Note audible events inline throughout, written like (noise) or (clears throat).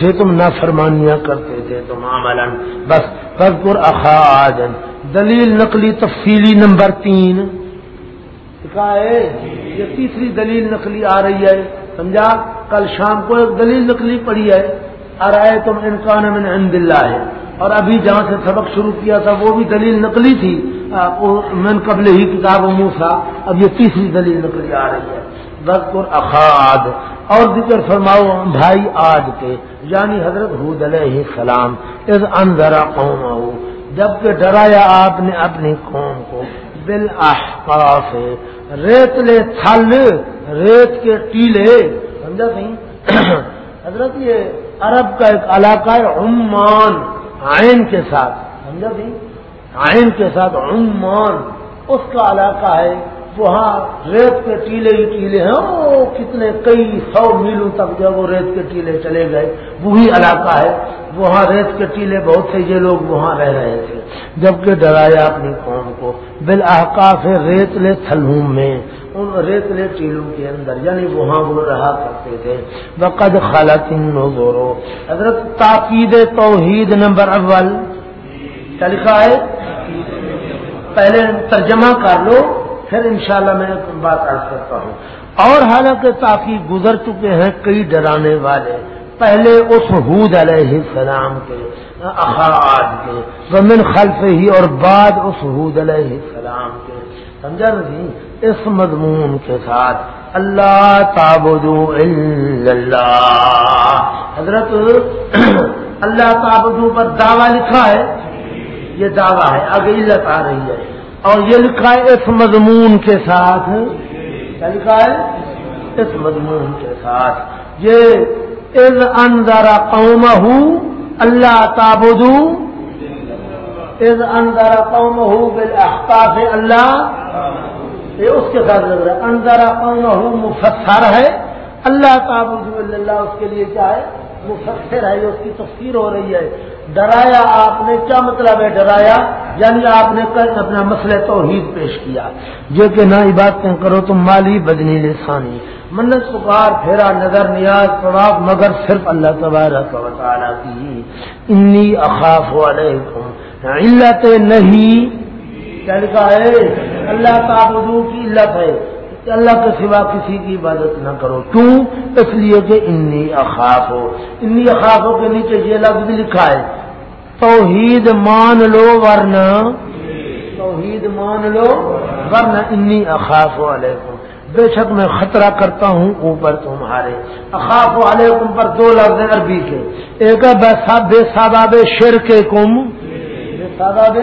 سے تم نافرمانیاں کرتے تھے تم عمل بس بس اخاج دلیل نقلی تفصیلی نمبر تین۔ ہے؟ یہ تیسری دلیل نقلی آ رہی ہے۔ سمجھا؟ کل شام کو ایک دلیل نقلی پڑی ہے۔ ارائے تم انکان من عند اللہ۔ ہے اور ابھی جہاں سے سبق شروع کیا تھا، وہ بھی دلیل نقلی تھی۔ من قبل ہی کتاب موسا اب یہ تیسری دلیل نقلی آ رہی ہے۔ بس اخاد اور ذکر فرماؤ بھائی آج کے یعنی حضرت حود علیہ السلام اس اندرا قوم ہو جبکہ ڈرایا آپ نے اپنی قوم کو بل احقاف ریت لے تھل، ریت کے ٹیلے، سمجھا نہیں (clears throat) حضرت یہ عرب کا ایک علاقہ ہے عمان آئین کے ساتھ، سمجھا نہیں آئین کے ساتھ عمان، اس کا علاقہ ہے وہاں ریت کے ٹیلے ہی ٹیلے ہیں۔ وہ کتنے کئی سو میلوں تک جو وہ ریت کے ٹیلے چلے گئے۔ وہی علاقہ ہے۔ وہاں ریت کے ٹیلے بہت سے یہ لوگ وہاں رہ رہے تھے۔ جبکہ ڈرایا اپنی قوم کو۔ بالاحقاف ریت لے تھلوم میں، ان ریت لے ٹیلوں کے اندر یعنی وہاں وہ رہا کرتے تھے۔ بقد خالت نو حضرت تاکید توحید نمبر اول۔ کیا لکھا ہے؟ پہلے ترجمہ کر لو۔ پھر انشاءاللہ میں بات عرض کرتا ہوں۔ اور حالانکہ کافی گزر چکے ہیں کئی ڈرانے والے، پہلے اس حود علیہ السلام کے اخراج کے، ومن خلف ہی اور بعد اس حود علیہ السلام کے۔ سمجھا نہیں اس مضمون کے ساتھ اللہ تابدو اللہ۔ حضرت، اللہ تابدو پر دعویٰ لکھا ہے؟ یہ دعویٰ ہے آگے علت آ رہی ہے۔ اور یہ لکھا ہے اس مضمون کے ساتھ۔ کیا لکھا ہے؟ اس مضمون کے ساتھ۔ یہ از اندرا قوم ہوں اللہ تابدو از اندرا قوم ہوں اللہ یہ اس کے ساتھ لگ رہا ہے۔ اندرا قوم ہوں مفسر ہے۔ اللہ تابدو اللہ اس کے لیے کیا ہے؟ مفسر ہے۔ اس کی تفسیر ہو رہی ہے۔ ڈرایا، آپ نے کیا مطلب ہے ڈرایا؟ یعنی آپ نے کل اپنا مسئلہ توحید پیش کیا۔ جو کہ نہ عبادتیں کرو تم مالی بدنی لسانی منت پکار، پھیرا، نظر، نیاز پڑاب مگر صرف اللہ تبارک و تعالیٰ کی۔ انی اخاف علیکم۔ علت نہیں۔ کیا لکھا ہے؟ اللہ تعبدو کی علت ہے۔ کہ اللہ کے سوا کسی کی عبادت نہ کرو۔ کیوں؟ اس لیے کہ انی اخاف ہو۔ انی اخاف ہو کے نیچے یہ لفظ بھی لکھا ہے۔ توحید مان لو ورنہ۔ توحید مان لو ورنہ انی اخاف علیکم۔ بے شک میں خطرہ کرتا ہوں اوپر تمہارے۔ اخاف علیکم پر دو لفظ عربی کے۔ ایک ہے بے ساداب شر کے کم بے ساداب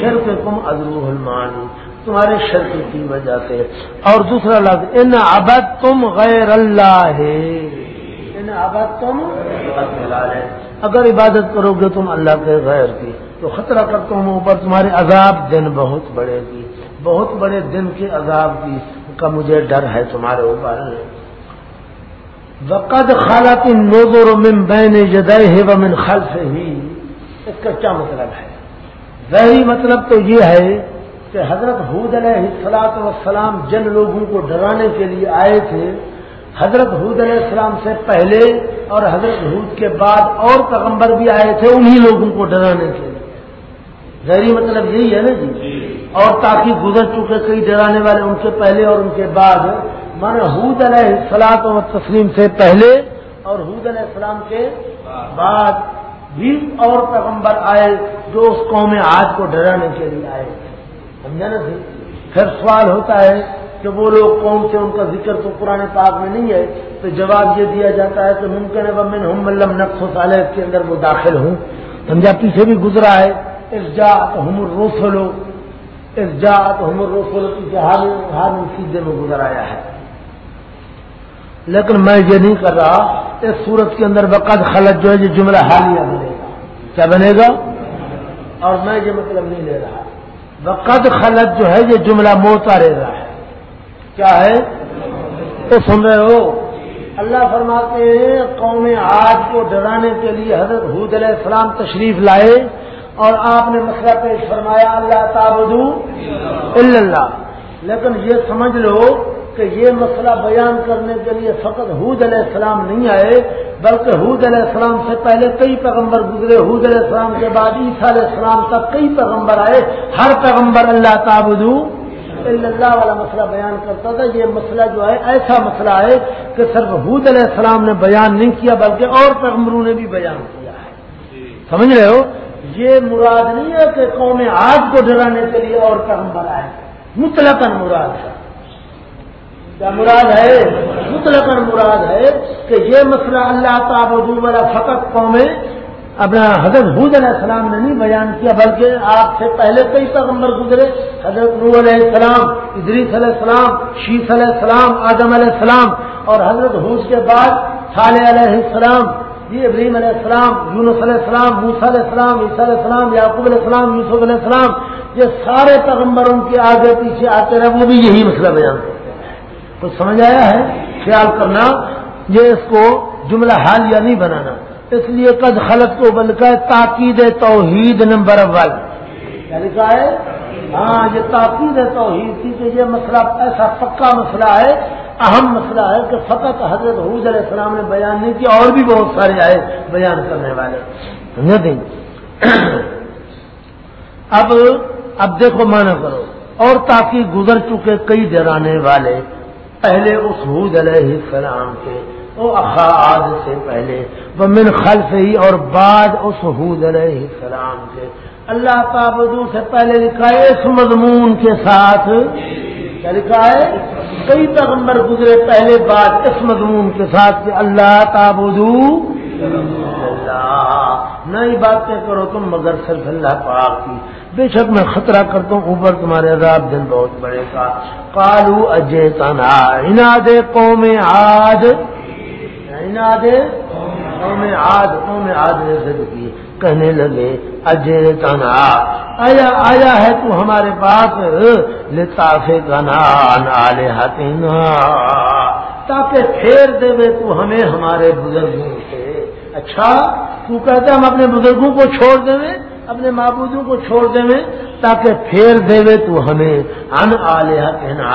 شر کے کم ادرو المانی تمہارے شرک کی وجہ سے۔ اور دوسرا لفظ، ان ابد تم غیر اللہ ہے ان ابد تم ہے اگر عبادت کرو گے تم اللہ کے غیر کی، تو خطرہ کرتا ہوں اوپر، تمہارے عذاب دن بہت بڑے گی بہت بڑے دن کے عذاب کی، کا مجھے ڈر ہے تمہارے اوپر۔ وقد خالت نوزور من بین جدے ہے وہ من خلف ہی اس کا کیا مطلب ہے؟ وہی مطلب تو یہ ہے کہ حضرت حود علیہ السلاط وسلام جن لوگوں کو ڈرانے کے لیے آئے تھے حضرت حود علیہ السلام سے پہلے اور حضرت حود کے بعد اور پیغمبر بھی آئے تھے انہی لوگوں کو ڈرانے کے لیے۔ ظہری مطلب یہی ہے نا جی؟ اور تاکہ گزر چکے کئی ڈرانے والے ان کے پہلے اور ان کے بعد۔ من حود علیہ السلاط و تسلیم سے پہلے اور حود علیہ السلام کے بعد بھی اور پیغمبر آئے جو اس قوم آج کو ڈرانے کے لیے آئے۔ سمجھا نا جی؟ پھر سوال ہوتا ہے کہ وہ لوگ کون سے ان کا ذکر تو پرانے پاک میں نہیں ہے؟ تو جواب یہ دیا جاتا ہے کہ ممکن ہے بمن ہم ملم نقص و صالح کے اندر وہ داخل ہوں۔ سمجھا؟ پیچھے بھی گزرا ہے۔ اس ہم روسلو اس جات ہم روسلو پیچھے ہر ہر سیدھے میں گزر آیا ہے۔ لیکن میں یہ نہیں کر رہا، اس صورت کے اندر بقد خلط جو ہے، یہ جملہ حالیہ بنے گا۔ کیا بنے گا؟ اور میں یہ مطلب نہیں لے رہا۔ وقد خلط جو ہے یہ جملہ موتا رہا ہے۔ کیا ہے؟ تو سن رہے ہو؟ اللہ فرماتے ہیں، قوم آج کو ڈرانے کے لیے حضرت حود علیہ السلام تشریف لائے اور آپ نے مسئلہ پیش فرمایا، اللہ تعبدو اللہ۔ لیکن یہ سمجھ لو کہ یہ مسئلہ بیان کرنے کے لیے فقط حود علیہ السلام نہیں آئے، بلکہ حود علیہ السلام سے پہلے کئی پیغمبر گزرے، حود علیہ السلام کے بعد عیسیٰ علیہ السلام تک کئی پیغمبر آئے، ہر پیغمبر اللہ تعبدو اللہ والا مسئلہ بیان کرتا تھا۔ یہ مسئلہ جو ہے، ایسا مسئلہ ہے کہ صرف حود علیہ السلام نے بیان نہیں کیا، بلکہ اور پیغمبروں نے بھی بیان کیا ہے۔ سمجھ رہے ہو؟ یہ مراد نہیں ہے کہ قوم آج کو ڈرانے کے لیے اور پیغمبر آئے مطلق مراد ہے۔ کیا مراد ہے مطلق مراد ہے کہ یہ مسئلہ اللہ تعبدو والا فقط قوم اپنا حضرت حود علیہ السلام نے نہیں بیان کیا بلکہ آپ سے پہلے کئی پیغمبر گزرے حضرت نور علیہ السلام ادریس علیہ السلام شیخ علیہ السلام آدم علیہ السلام اور حضرت حوض کے بعد صالح علیہ السلام جی ابراہیم علیہ السلام یونس علیہ السلام موسیٰ علیہ السلام عیسیٰ علیہ السلام یعقوب علیہ السلام یوسف علیہ السلام یہ سارے پیغمبر ان کے آگے پیچھے آتے رہے وہ بھی یہی مسئلہ بیان کرتے ہیں کچھ سمجھ آیا ہے خیال کرنا یہ اس کو جملہ حال یا نہیں بنانا۔ اس لیے قد خلط کو بل کا تاکید توحید نمبر اول۔ یعنی کیا لکھا ہے؟ ہاں یہ تاکید توحید تھی کہ یہ مسئلہ ایسا پکا مسئلہ ہے، اہم مسئلہ ہے کہ فقط حضرت حوض علیہ السلام نے بیان نہیں کیا، اور بھی بہت سارے آئے بیان کرنے والے۔ سمجھے اب اب دیکھو مانا کرو۔ اور تاکہ گزر چکے کئی ڈرانے والے پہلے اس حوض علیہ السلام کے اخاد سے پہلے وہ من خلف ہی اور بعد اس حود علیہ السلام کے۔ اللہ تعبدو سے پہلے لکھا ہے، اس مضمون کے ساتھ۔ کیا لکھا ہے؟ کئی پیغمبر گزرے پہلے بعد اس مضمون کے ساتھ کہ اللہ۔ نئی باتیں کرو تم، مگر صرف اللہ پاک کی۔ بے شک میں خطرہ کرتا ہوں، اوپر تمہارے عذاب دن بہت بڑے کا۔ کالو اجے تنا اناد قوم آج قوم عاد قوم عاد نے ضد کی۔ کہنے لگے اجے تنا آیا آیا ہے تو ہمارے پاس؟ لطاف گنا نالے تاکہ پھیر دے تو ہمیں ہمارے بزرگوں سے۔ اچھا تو کہتے ہم اپنے بزرگوں کو چھوڑ دیں، اپنے معبودوں کو چھوڑ دیں، تاکہ پھیر دے تو ہمیں ان آلیہ کہنا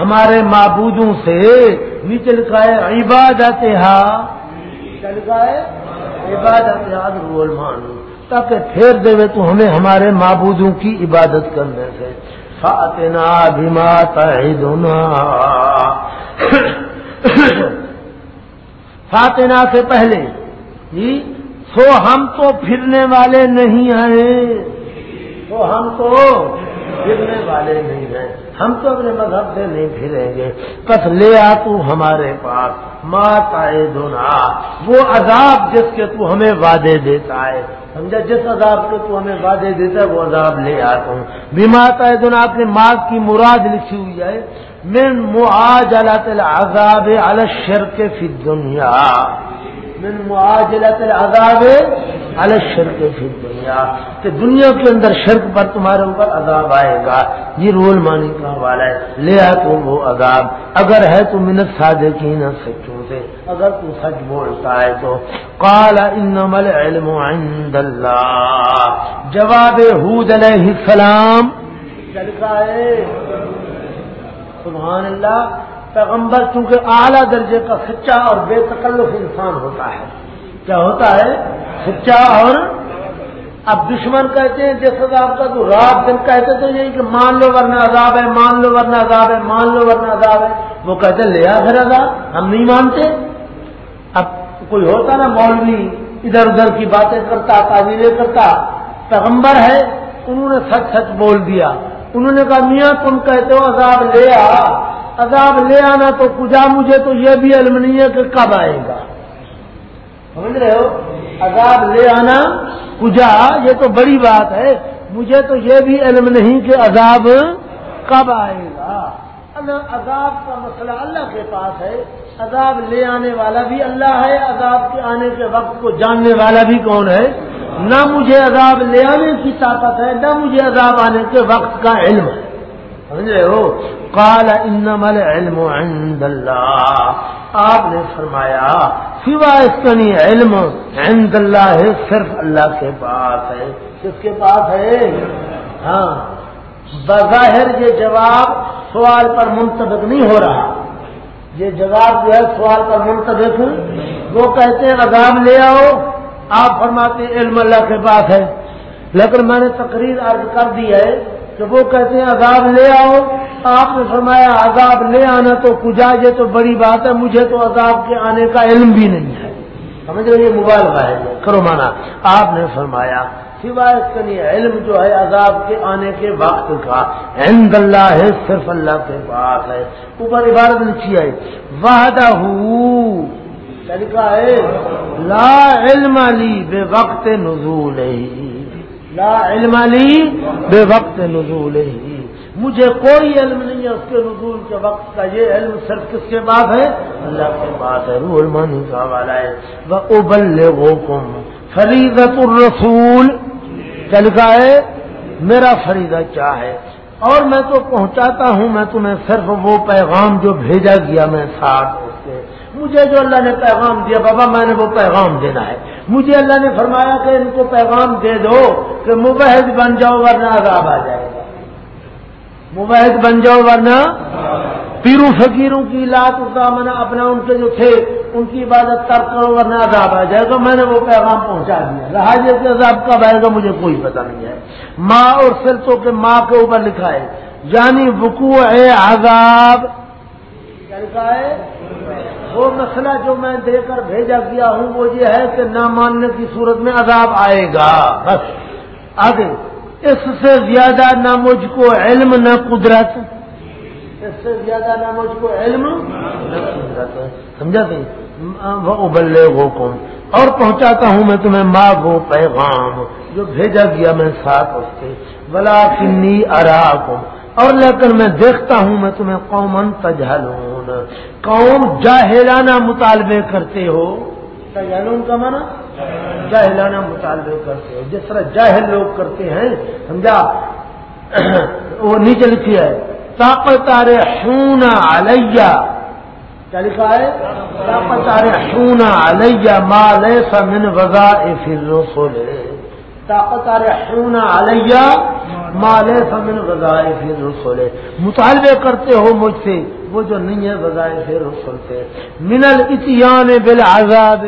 ہمارے معبودوں سے نیچے لکھا ہے عبادت کیا لکھا عبادت رول مانو تاکہ پھیر دے تو ہمیں ہمارے معبودوں کی عبادت کرنے سے۔ فاتنا بھیما تعیدنا (coughs) فاتنا سے پہلے جی سو ہم تو پھرنے والے نہیں ہیں۔ تو ہم تو پھرنے والے نہیں ہیں۔ ہم تو اپنے مذہب سے نہیں پھریں گے۔ بس لے آ تو ہمارے پاس۔ مات آئے دھونا وہ عذاب جس کے تو ہمیں وعدے دیتا ہے۔ سمجھا؟ جس عذاب کے تو ہمیں وعدے دیتا ہے، وہ عذاب لے آتا ہوں بیمات آئے دھونا اپنے ماں کی مراد لکھی ہوئی ہے۔ من معاج اللہ عذاب الشر کے فی دنیا من معاجلت العذاب على الشرک فی دنیا کہ دنیا کے اندر شرک پر تمہارے اوپر عذاب آئے گا۔ یہ رول مانی کا حوالہ ہے۔ لے آ تو وہ عذاب۔ اگر ہے تو منت سادے کی نہ سچوں سے۔ اگر تو سچ بولتا ہے تو۔ قال انما العلم عند اللہ۔ جواب حود علیہ السلام۔ چلتا ہے۔ سبحان اللہ۔ پیغمبر چونکہ اعلیٰ درجے کا سچا اور بے تکلف انسان ہوتا ہے۔ کیا ہوتا ہے؟ سچا اور اب دشمن کہتے ہیں، جس عذاب کا تو رات دن کہتے تو یہی کہ مان لو ورنہ عذاب ہے، مان لو ورنہ عذاب ہے، مان لو ورنہ عذاب ہے۔ وہ کہتے لیا پھر عذاب۔ ہم نہیں مانتے۔ اب کوئی ہوتا نا مولوی، ادھر ادھر کی باتیں کرتا، تعویلیں کرتا۔ پیغمبر ہے، انہوں نے سچ سچ بول دیا۔ انہوں نے کہا، میاں تم کہتے ہو عذاب لے آ۔ عذاب لے آنا تو کجا مجھے تو یہ بھی علم نہیں ہے کہ کب آئے گا۔ سمجھ رہے ہو؟ عذاب لے آنا، کجا، یہ تو بڑی بات ہے۔ مجھے تو یہ بھی علم نہیں کہ عذاب کب آئے گا۔ عذاب کا مسئلہ اللہ کے پاس ہے۔ عذاب لے آنے والا بھی اللہ ہے، عذاب کے آنے کے وقت کو جاننے والا بھی کون ہے؟ نہ مجھے عذاب لے آنے کی طاقت ہے، نہ مجھے عذاب آنے کے وقت کا علم۔ ہے سمجھ رہے ہو؟ کال انمل علم عند اللہ۔ آپ نے فرمایا، سوا اس علم عند اللہ ہے، صرف اللہ کے پاس ہے۔ کس کے پاس ہے؟ ہاں۔ بظاہر یہ جواب سوال پر منتبک نہیں ہو رہا۔ یہ جواب جو ہے سوال کا منتظر وہ کہتے ہیں عذاب لے آؤ۔ آپ فرماتے ہیں، علم اللہ کے پاس ہے۔ لیکن میں نے تقریر عرض کر دی ہے کہ وہ کہتے ہیں عذاب لے آؤ، آپ نے فرمایا عذاب لے آنا تو کجا یہ تو بڑی بات ہے، مجھے تو عذاب کے آنے کا علم بھی نہیں ہے۔ سمجھ رہے یہ موبائل کا ہے۔ کرو مانا، آپ نے فرمایا، سوائے اس کے لیے علم جو ہے عذاب کے آنے کے وقت کا، عند اللہ ہے، صرف اللہ کے پاس ہے۔ اوپر عبارت لکھی ہے، وحدہ یعنی لکھا ہے، لا علم علی بے وقت نزول لا علم علی بے وقت نزول ہی مجھے کوئی علم نہیں ہے اس کے نزول کے وقت کا۔ یہ علم صرف کس کے پاس ہے؟ اللہ کے پاس ہے، روح المانی کا والا ہے۔ وہ ابل فریدت الرسول۔ چل کا ہے میرا فریدہ کیا ہے؟ اور میں تو پہنچاتا ہوں، میں تمہیں صرف وہ پیغام جو بھیجا گیا میں ساتھ اس کے مجھے جو اللہ نے پیغام دیا، بابا میں نے وہ پیغام دینا ہے۔ مجھے اللہ نے فرمایا کہ ان کو پیغام دے دو کہ مبحد بن جاؤ ورنہ عذاب آ جائے گا۔ مباحد بن جاؤ ورنہ پیرو فقیروں کی لات منا اپنا ان کے جو تھے، ان کی عبادت کر کرو ورنہ عذاب آ جائے گا۔ میں نے وہ پیغام پہنچا دیا۔ رہا کے عذاب کب آئے گا مجھے کوئی پتہ نہیں ہے۔ ماں اور سرتوں کے ماں کے اوپر لکھا ہے یعنی وقوع عذاب۔ کیا لکھا ہے؟ وہ مسئلہ جو میں دے کر بھیجا گیا ہوں، وہ یہ ہے کہ نہ ماننے کی صورت میں عذاب آئے گا۔ بس۔ آگے اس سے زیادہ نہ مجھ کو علم، نہ قدرت۔ اس سے زیادہ نہ مجھ کو علم، نہ قدرت۔ سمجھا سی وہ ابلے وہ کون اور پہنچاتا ہوں میں تمہیں ماں وہ پیغام جو بھیجا گیا میں ساتھ اس کے بلا کنی ارا اور لیکن میں دیکھتا ہوں میں تمہیں قومن تجہلون قوم جاہلانہ مطالبے کرتے ہو۔ تجہلون کا مانا جاہلانہ مطالبے کرتے ہیں جس طرح جاہل لوگ کرتے ہیں، سمجھا؟ وہ نیچے لکھی ہے۔ طاقت آرے شونا علیہ کیا لکھا ہے؟ طاقت آرے شونا علیہ مال من وزا رسول طاقت آرے شونا علیہ مال من وظائف رسول مطالبے کرتے ہو مجھ سے۔ وہ جو نہیں ہے وظائف رسول سے من الاتیان بالعذاب۔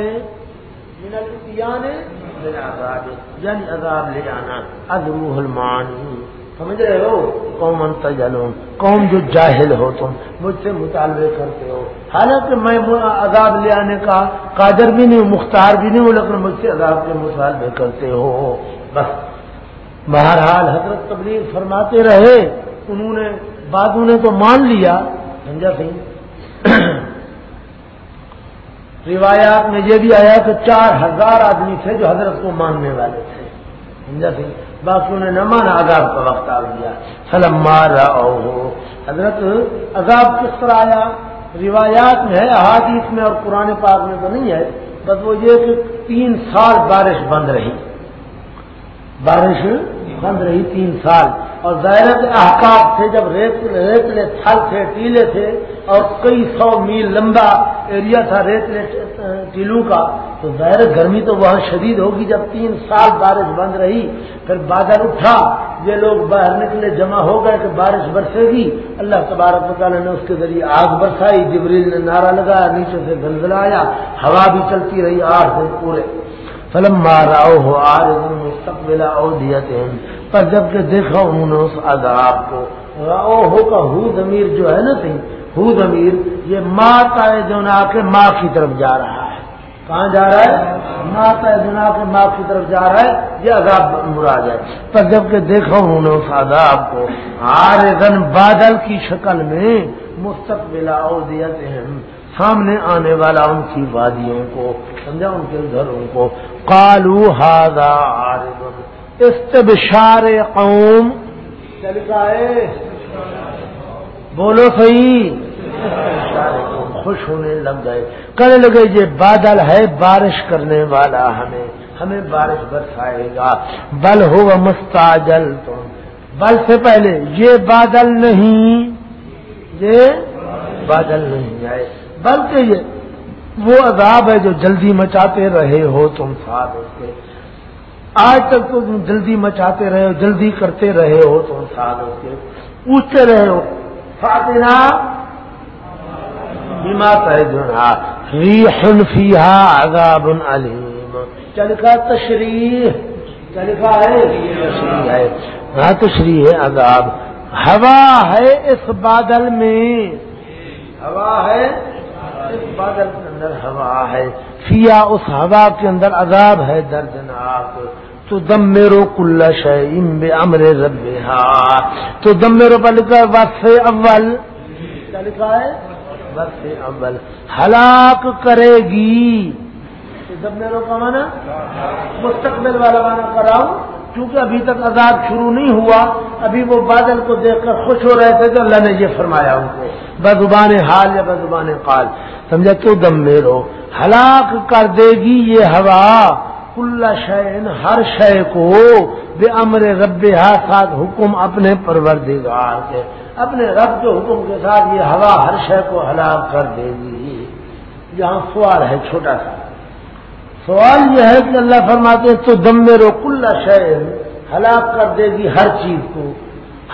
یعنی عذاب لے جانا ادروح المانی سمجھ رہے ہو؟ قوم تجلون۔ قوم جو جاہل ہو تم مجھ سے مطالبے کرتے ہو۔ حالانکہ میں عذاب لے آنے کا قادر بھی نہیں ہوں مختار بھی نہیں ہوں لیکن مجھ سے عذاب کے مطالبے کرتے ہو۔ بس۔ بہرحال حضرت تبلیغ فرماتے رہے۔ انہوں نے بعد نے تو مان لیا۔ سمجھا سی؟ روایات میں یہ بھی آیا کہ چار ہزار آدمی تھے جو حضرت کو ماننے والے تھے۔ سمجھا سی؟ باقی انہیں نہ مانا عذاب کا وقت آ گیا۔ سلم مارا ہو حضرت، عذاب کس طرح آیا؟ روایات میں ہے، احادیث میں اور قرآن پاک میں تو نہیں ہے، بس وہ یہ کہ تین سال بارش بند رہی۔ بارش بند رہی تین سال۔ اور ظاہر احکام تھے جب ریت ریتلے تھل تھے، ٹیلے تھے اور کئی سو میل لمبا ایریا تھا ریتلے ٹیلو کا، تو ظاہر گرمی تو وہاں شدید ہوگی جب تین سال بارش بند رہی، پھر بادل اٹھا، یہ لوگ باہر نکلے، جمع ہو گئے کہ بارش برسے گی۔ اللہ تبارک تعالیٰ نے اس کے ذریعے آگ برسائی، جبریل نے نعرہ لگایا، نیچے سے گلزلہ آیا، ہوا بھی چلتی رہی آٹھ دن پورے۔ فلم مارا ہو آج مستقبل اودیت پر جبکہ دیکھا انہوں نے اس عذاب کو، راؤ ہو کا ہو ضمیر جو ہے نا سی ہو ضمیر یہ ماں جنا کے ماں کی طرف جا رہا ہے۔ کہاں جا رہا ہے؟ ماں جنا کے ماں کی طرف جا رہا ہے، یہ عذاب مراد ہے۔ پر جبکہ دیکھا انہوں نے اس عذاب کو آر دن بادل کی شکل میں مستقبل اودیت سامنے آنے والا ان کی وادیوں کو، سمجھا، ان کے گھروں کو۔ کالو ہادا استبشار قوم۔ ہے بولو صحیح۔ خوش ہونے لگ گئے۔ کرنے لگے یہ بادل ہے بارش کرنے والا ہمیں۔ ہمیں بارش برسائے گا۔ بل ہو مستاجل تم۔ بل سے پہلے یہ بادل نہیں۔ یہ بادل نہیں آئے۔ بلکہ یہ وہ عذاب ہے جو جلدی مچاتے رہے ہو تم ساتھ اس کے۔ آج تک تو تم جلدی مچاتے رہے ہو، جلدی کرتے رہے ہو، تم ساتھ اس کے۔ پوچھتے رہے ہو فاتنا بیما تہجنا ریح فیہا عذاب علیم۔ کیا لکھا تشریح کیا لکھا ہے تشریح ہے۔ ہاں تشریح ہے عذاب۔ ہوا ہے اس بادل میں۔ ہوا ہے اس بادل کے اندر ہوا ہے۔ فیا اس ہوا کے اندر عذاب ہے، دردناک۔ تو دم میرو کل شیم بے امر رب تو دم میرو پر لکھا ہے وقف اول. کیا لکھا ہے؟ وقف اول. ہلاک کرے گی. دم میرو کا مانا مستقبل والا مانا کراؤ کیونکہ ابھی تک عذاب شروع نہیں ہوا. ابھی وہ بادل کو دیکھ کر خوش ہو رہے تھے تو اللہ نے یہ فرمایا ان کو. بدبان حال یا بدبان قال. سمجھا؟ تو دم میرو ہلاک کر دے گی یہ ہوا. کل شعین ہر شے کو بے امر رب ساتھ حکم اپنے پروردگار کے۔ اپنے رب کے حکم کے ساتھ یہ ہوا، ہر شے کو ہلاک کر دے گی۔ یہاں سوال ہے چھوٹا سا۔ سوال یہ ہے کہ اللہ فرماتے تو دم میں رو، کل شعین ہلاک کر دے گی ہر چیز کو۔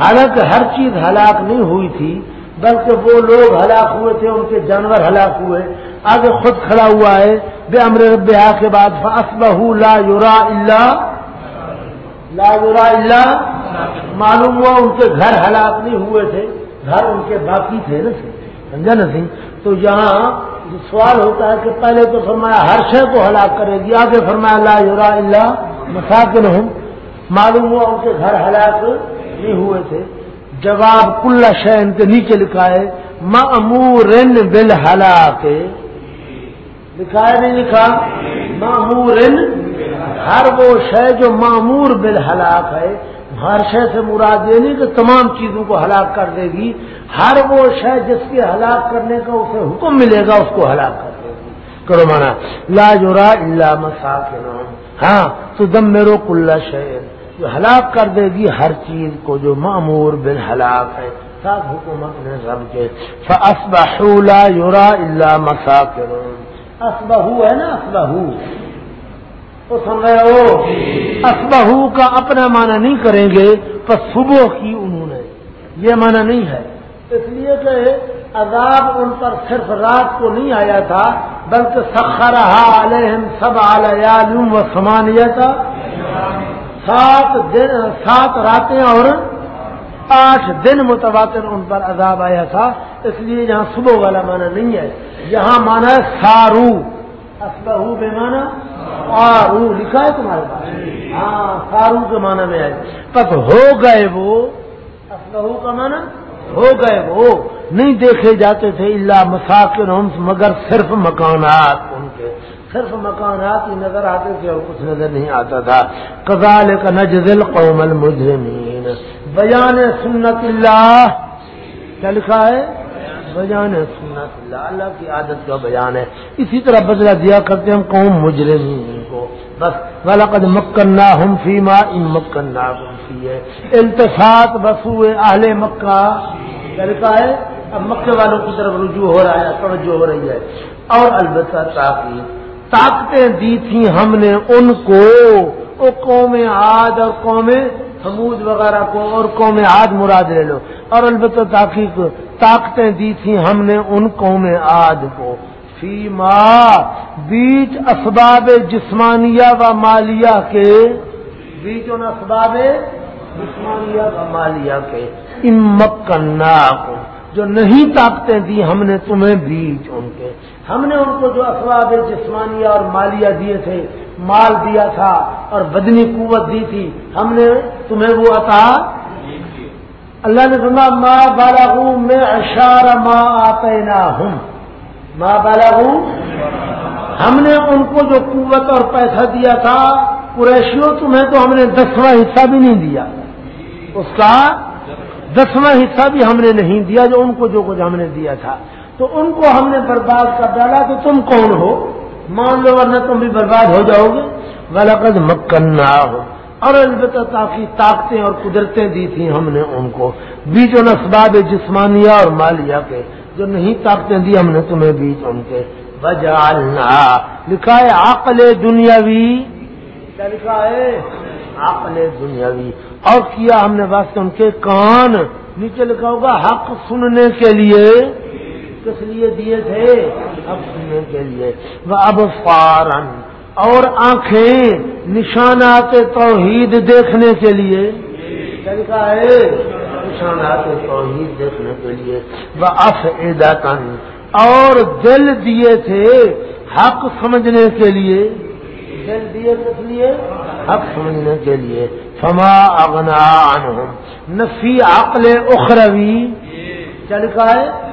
حالانکہ ہر چیز ہلاک نہیں ہوئی تھی، بلکہ وہ لوگ ہلاک ہوئے تھے، ان کے جانور ہلاک ہوئے۔ آگے خود کھڑا ہوا ہے بے امر رب کے بعد لا یورا اللہ لا یورا اللہ معلوم ہوا ان کے گھر ہلاک نہیں ہوئے تھے، گھر ان کے باقی تھے نا سمجھا نا سی تو یہاں سوال ہوتا ہے کہ پہلے تو فرمایا ہر شے کو ہلاک کرے گی، آگے فرمایا لا یورا اللہ مساکن ہوں معلوم ہوا ان کے گھر ہلاک نہیں ہوئے تھے۔ جواب کل شہن کے نیچے لکھا ہے معمور بل ہلاک لکھا ہے نہیں لکھا؟ معمور ہر وہ شے جو معمور بل ہلاک ہے، ہر شے سے مراد یہ نہیں کہ تمام چیزوں کو ہلاک کر دے گی، ہر وہ شے جس کے ہلاک کرنے کا اسے حکم ملے گا، اس کو ہلاک کر دے گی۔ کرو مانا، لا جورا اللہ مسا کے نام ہاں تو دم میرو کل شہر جو ہلاک کر دے گی ہر چیز کو جو معمور بل ہلاک ہے۔ سب حکومت نے سب کے۔ لا یورا اللہ مسا اسبہو ہے نا وہ سن رہے ہو؟ اسبہو کا اپنا معنی نہیں کریں گے پر صبح کی انہوں نے۔ یہ معنی نہیں ہے۔ اس لیے کہ عذاب ان پر صرف رات کو نہیں آیا تھا بلکہ سخر علیہم سب علیہم و سمانیت سات دن سات راتیں اور آٹھ دن متواتر ان پر عذاب آیا تھا۔ اس لیے یہاں صبح والا معنی نہیں ہے۔ یہاں مانا ہے سارو۔ اسبہو بے مانا آرو۔ لکھا ہے تمہارے پاس؟ ہاں سارو کے معنی میں آئے تب ہو گئے وہ۔ اسبہو کا معنی ہو گئے وہ۔ نہیں دیکھے جاتے تھے اللہ مساکر مگر صرف مکانات ان کے۔ صرف مکانات ہی نظر آتے تھے اور کچھ نظر نہیں آتا تھا۔ کزال کا نجل قوم المجرمین۔ بیان سنت اللہ۔ کیا لکھا ہے؟ بیان سنت اللہ اللہ کی عادت کا بیان ہے۔ اسی طرح بدلا دیا کرتے ہیں ہم قوم مجرمین کو۔ بس غلط مکنا ہم فیما ان مکنا ہم فی ہے التفاط بسو اہل مکہ۔ لکھا ہے، اب مکے والوں کی طرف رجوع ہو رہا ہے، توجہ ہو رہی ہے۔ اور البتہ تاکہ طاقتیں دی تھیں ہم نے ان کو، وہ قوم عاد اور قوم حمود وغیرہ کو اور قوم عاد مراد لے لو۔ اور البتہ تحقیق طاقتیں دی تھیں ہم نے ان قوم عاد کو۔ فیما بیچ اسباب جسمانیہ و مالیہ کے بیچ ان اسباب جسمانیہ و مالیہ کے۔ امکنا کو جو نہیں طاقتیں دی ہم نے تمہیں بیچ ان کے۔ ہم نے ان کو جو اسباب جسمانیہ اور مالیہ دیے تھے مال دیا تھا اور بدنی قوت دی تھی۔ ہم نے تمہیں وہ عطا اللہ نے سنا ماں بالا میں اشار ماں آتے نہ ہوں ماں بالا ہم نے ان کو جو قوت اور پیسہ دیا تھا، قریشیوں تمہیں تو ہم نے دسواں حصہ بھی نہیں دیا۔ اس کا دسواں حصہ بھی ہم نے نہیں دیا جو ان کو جو کچھ ہم نے دیا تھا۔ تو ان کو ہم نے برباد کر ڈالا تو تم کون ہو؟ مان لو ورنہ تم بھی برباد ہو جاؤ گے۔ غلط مکن نہ ہو اور البتہ کافی طاقتیں اور قدرتیں دی تھیں ہم نے ان کو۔ بیچ و نسباب جسمانیہ اور مالیہ کے۔ جو نہیں طاقتیں دی ہم نے تمہیں بیچ ان کے۔ بجالنا لکھا ہے عقل دنیاوی۔ کیا لکھا ہے؟ عقل دنیاوی۔ اور کیا ہم نے واسطے ان کے کان۔ نیچے لکھا ہوگا حق سننے کے لیے۔ کس لیے دیے تھے؟ اب سننے کے لیے۔ وہ اب فارن اور آنکھیں نشانات توحید دیکھنے کے لیے۔ طریقہ ہے؟ نشانات توحید دیکھنے کے لیے۔ وہ اف اور دل دیے تھے حق سمجھنے کے لیے۔ دل دیے کس لیے؟ حق سمجھنے کے لیے۔ فما اغنا عنہم نفی عقل اخروی چل کا ہے؟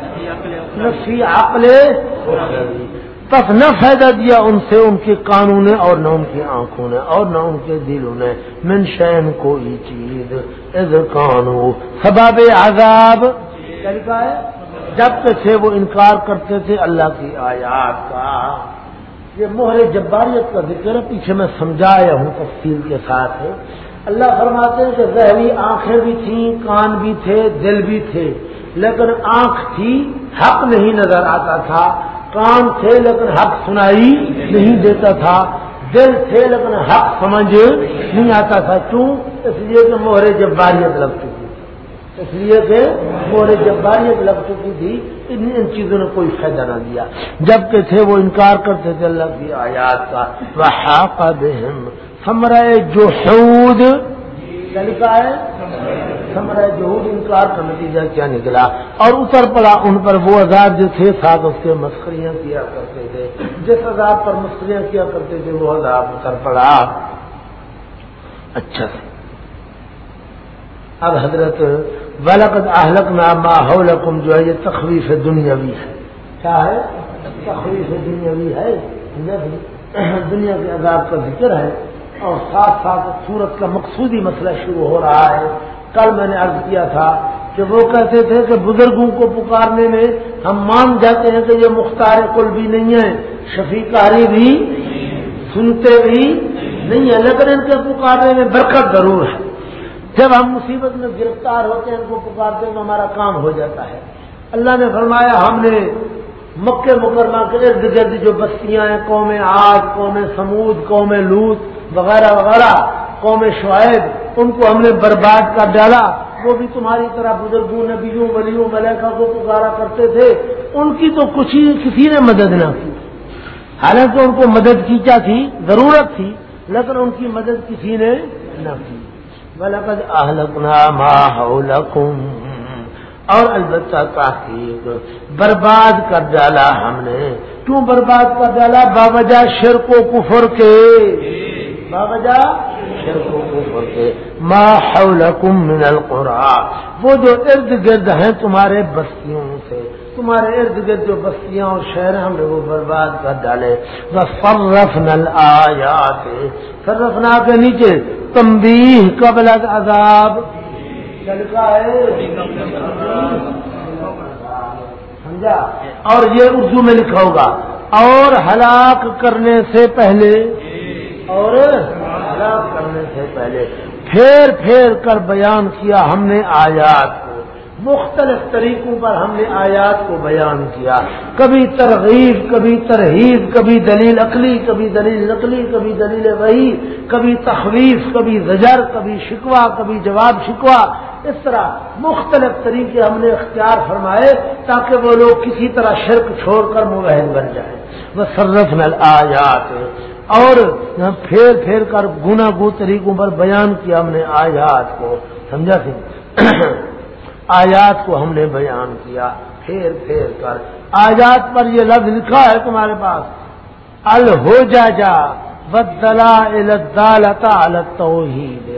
نفی عقل اخروی تب نہ فائدہ دیا ان سے، ان کے قانون اور نہ ان کی آنکھوں نے اور نہ ان کے دلوں نے۔ من شین کوئی چیز از قانو سباب عذاب۔ چل کا ہے، جب تھے وہ انکار کرتے تھے اللہ کی آیات کا۔ یہ مہر جباریت کا ذکر ہے، پیچھے میں سمجھایا ہوں تفصیل کے ساتھ اللہ فرماتے ہیں کہ ذہنی آنکھیں بھی تھیں، کان بھی تھے، دل بھی تھے۔ لیکن آنکھ تھی حق نہیں نظر آتا تھا، کان تھے لیکن حق سنائی نہیں دیتا تھا، دل تھے لیکن حق سمجھ نہیں آتا تھا۔ کیوں؟ اس لیے کہ مہر جباریت لگ چکی تھی۔ اس لیے کہ مورے جب لگ چکی تھی، ان ان چیزوں نے کوئی فائدہ نہ دیا۔ جبکہ تھے وہ انکار کرتے تھے، اللہ کی آیات کا۔ وہ بہم سمرائے جو سعود لکھا ہے؟ سمرائے جہود انکار کا نتیجہ کیا نکلا؟ اور اتر پڑا، ان پر وہ عذاب جو تھے، ساتھ اس کے مسکریاں کیا کرتے تھے۔ جس عذاب پر مسکریاں کیا کرتے تھے، وہ عذاب اتر پڑا۔ اچھا۔ اب حضرت، ولقد اہلک نامہ حولکم جو ہے، یہ تخویف دنیاوی ہے۔ کیا ہے؟ تخویف دنیاوی ہے۔ دنیا کے عذاب کا ذکر ہے۔ اور ساتھ ساتھ سورت کا مقصودی مسئلہ شروع ہو رہا ہے۔ کل میں نے عرض کیا تھا کہ وہ کہتے تھے کہ بزرگوں کو پکارنے میں ہم مان جاتے ہیں کہ یہ مختار کل بھی نہیں ہے شفیقاری بھی سنتے بھی نہیں ہے لیکن ان کے پکارنے میں برکت ضرور ہے۔ جب ہم مصیبت میں گرفتار ہوتے ہیں، ان کو پکارتے ہیں تو ہمارا کام ہو جاتا ہے۔ اللہ نے فرمایا، ہم نے مکہ مکرمہ کے ارد گرد جو بستیاں ہیں، قوم آگ قوم سمود قوم لوت وغیرہ وغیرہ، قوم شعیب، ان کو ہم نے برباد کر ڈالا۔ وہ بھی تمہاری طرح بزرگوں، نبیوں، ولیوں ملیکا کو پکارا کرتے تھے۔ ان کی تو کچھ ہی کسی نے مدد نہ کی۔ حالانکہ ان کو مدد کی کیا تھی؟ ضرورت تھی، لیکن ان کی مدد کسی نے نہ کی۔ ولقد اہلکنا ما حولکم اور البتہ تحقیق برباد کر ڈالا ہم نے۔ کیوں برباد کر ڈالا؟ باوجہ شرک و کفر کے۔ باوجہ شرک کے ما حولکم من القرآ. وہ جو ارد گرد ہیں تمہارے بستیوں سے، تمہارے ارد گرد جو بستیاں اور شہر ہم نے وہ برباد کر ڈالے. بس فرف نل فرفنا کے نیچے تمبی قبل عذاب. ہے. سمجھا؟ اور یہ اردو میں لکھا ہوگا، اور ہلاک کرنے سے پہلے اور ہلاک کرنے سے پہلے پھیر پھیر کر بیان کیا ہم نے آیات کو۔ مختلف طریقوں پر ہم نے آیات کو بیان کیا۔ کبھی ترغیب، کبھی ترہیب، کبھی دلیل عقلی، کبھی دلیل نقلی، کبھی دلیل وحی کبھی تخویف، کبھی زجر، کبھی شکوا کبھی جواب شکوا اس طرح مختلف طریقے ہم نے اختیار فرمائے تاکہ وہ لوگ کسی طرح شرک چھوڑ کر مبہن بن جائیں۔ وہ سرف نل آیات اور پھیر پھیر کر گنا گو طریقوں پر بیان کیا ہم نے آیات کو، سمجھا سی (coughs) آیات کو ہم نے بیان کیا، پھیر پھیر کر۔ آیات پر یہ لفظ لکھا ہے تمہارے پاس۔ الہو جا جا بدلا الدالتا التوحید۔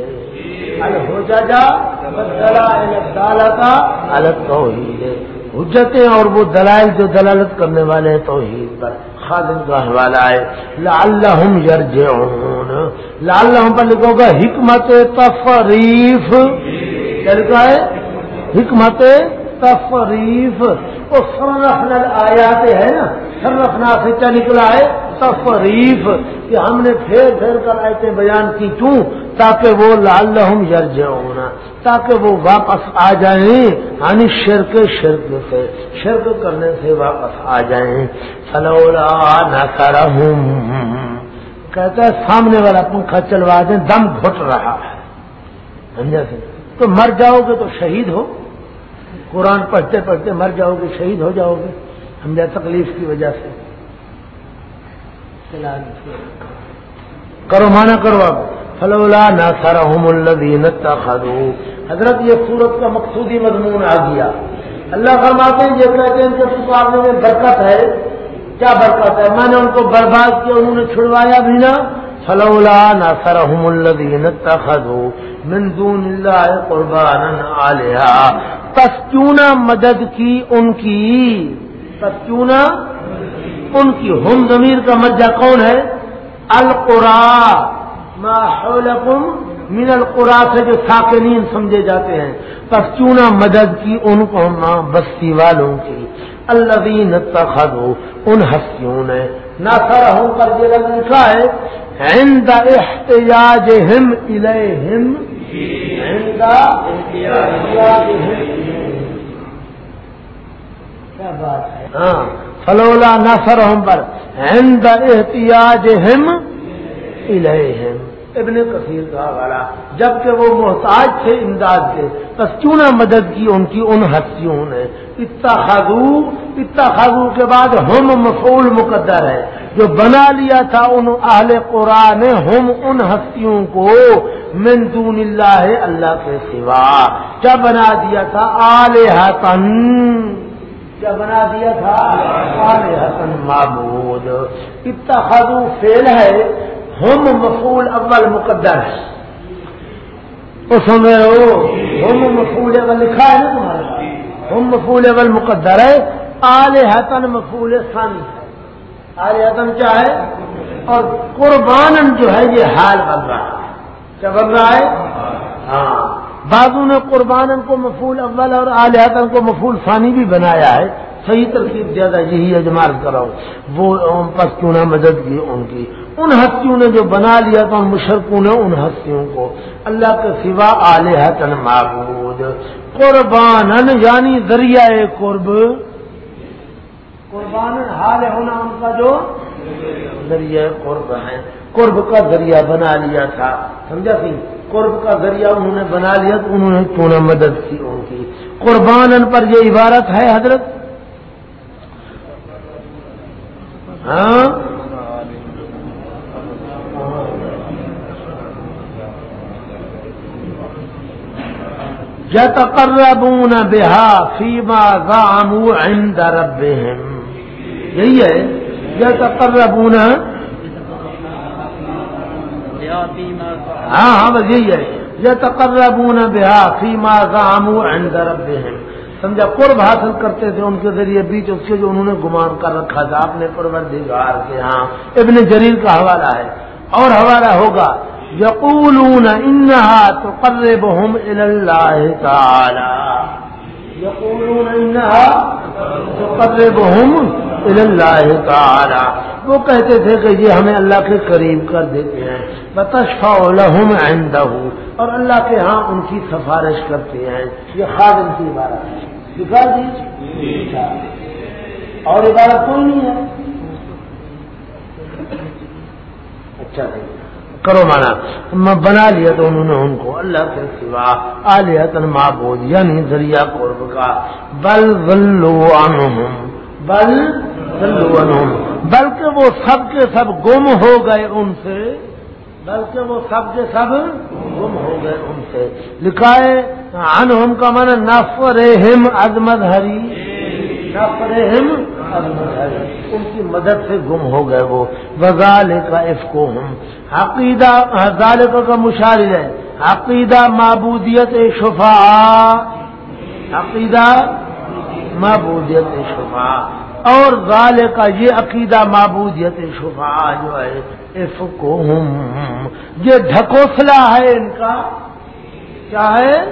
الہو جا جا بدلا الدالتا التوحید۔ حجتیں اور وہ دلائل جو دلالت کرنے والے ہیں توحید پر۔ خادم کا حوالہ ہے۔ لعلہم یرجعون۔ لعلہم پر لکھو گا حکمت تفریف۔ کیا لکھا ہے؟ حکمت تفریف۔ وہ سرفنا آیات ہے نا سرفنا سے کیا نکلا ہے، تفریف کہ ہم نے پھر پھر کر آیتیں بیان کی کیوں؟ تاکہ وہ لال یرج ہونا تاکہ وہ واپس آ جائیں یعنی شرک شرک سے، شرک کرنے سے واپس آ جائیں۔ فلولا نہ کہتا ہے، سامنے والا پنکھا چلوا دیں، دم گھٹ رہا ہے۔ سمجھا سے تو مر جاؤ گے تو شہید ہو۔ قرآن پڑھتے پڑھتے مر جاؤ گے، شہید ہو جاؤ گے۔ ہم سمجھا تکلیف کی وجہ سے۔ کرو، مانا کرو اب فلولا نہ سارا الدین حضرت یہ سورت کا مقصودی مضمون آ گیا۔ اللہ فرماتے ہیں، یہ کہتے ہیں ان کے پکارنے میں برکت ہے۔ کیا برکت ہے؟ میں نے ان کو برباد کیا، انہوں نے چھڑوایا بھی نا فلولا نہ سارا الدین من دون اللہ قربان علیہ پس کیوں نہ مدد کی ان کی؟ پس کیوں نہ ان کی ہم ضمیر کا مجھا کون ہے؟ القرا، ما حولکم من القرا سے جو ساکنین سمجھے جاتے ہیں۔ پس کیوں نہ مدد کی ان کو ماں بستی والوں کی۔ اللہ دین ان ہستیوں نے۔ نہ سر ہوں پر یہ لکھا ہے ہند احتجاج ہم کیا بات ہے؟ ہاں فلولا نفر ہم پر ہند احتیاج ہم الہم ابن کثیر کا والا جبکہ وہ محتاج تھے امداد سے بس کیوں نہ مدد کی ان کی ان ہستیوں نے۔ اتخذو اتخذو کے بعد ہم مفول مقدر ہے۔ جو بنا لیا تھا ان اہل قرآن نے ہم ان ہستیوں کو من دون اللہ اللہ کے سوا۔ کیا بنا دیا تھا؟ آل کیا بنا دیا تھا؟ حسن معبود۔ اتخذو فیل ہے۔ ہم مفول اول مقدر ہے۔ وہ سن رہے ہو ہم مفول اول لکھا ہے نا تمہارے ہم مفول اول مقدر ہے۔ آل حسن مفول ثانی ہے۔ آل کیا ہے؟ اور قربان جو ہے یہ حال بن رہا ہے۔ کیا بن رہا ہے؟ ہاں۔ بعضوں نے قربان کو مفول اول اور آلیاتن کو مفول ثانی بھی بنایا ہے۔ صحیح ترکیب زیادہ یہی اجمال کراؤ۔ وہ پس کیوں نہ مدد کی ان کی۔ ان ہستیوں نے جو بنا لیا تھا ان مشرقوں نے ان ہستیوں کو۔ اللہ کے سوا آلیہتن معبود۔ قربان یعنی ذریعہ قرب۔ قربان حال ہونا ان کا جو ذریعہ قرب ہے قرب کا ذریعہ بنا لیا تھا۔ سمجھا سی؟ قرب کا ذریعہ انہوں نے بنا لیا تو انہوں نے کیوں نہ مدد کی ان کی؟ قربان پر یہ عبارت ہے حضرت؟ ہاں؟ یتقربون بہا فیما زعموا عند ربهم. یہی ہے یتقربون ہاں ہاں بس یہی ہے۔ یہ تقربون بہا فیما زامو عند ربهم. سمجھا، قرب حاصل کرتے تھے ان کے ذریعے، بیچ اس کے جو انہوں نے گمان کر رکھا تھا، اپنے پروردگار کے ہاں ابن جریر کا حوالہ ہے۔ اور حوالہ ہوگا یقولون انہا تقربهم الى اللہ تعالی. یقولون انہا تقربهم اللہ تعالی. وہ کہتے تھے کہ یہ ہمیں اللہ کے قریب کر دیتے ہیں. بتشفا لہم عندہ اور اللہ کے ہاں ان کی سفارش کرتے ہیں. یہ خادم کی عبارت ہے. دکھا دی؟ اور عبارت کوئی نہیں ہے؟ اچھا کرو مانا۔ بنا لیا تو انہوں نے ان کو اللہ کے سوا آلیتن معبود یعنی ذریعہ قرب کا۔ بل ولو عنہم۔ بل بلکہ وہ سب کے سب گم ہو گئے ان سے۔ بلکہ وہ سب کے سب گم ہو گئے ان سے۔ لکھائے ان کا من نفر ہم عظمت ہری نفر ہم ان کی مدد سے گم ہو گئے وہ۔ وزال کا افکو ہم عقیدہ ذالک کا مشارل ہے۔ عقیدہ معبودیت شفا عقیدہ معبودیت شفا اور غال کا یہ عقیدہ معبودیت شفا جو ہے یہ ڈھکوسلا ہے ان کا۔ کیا ہے؟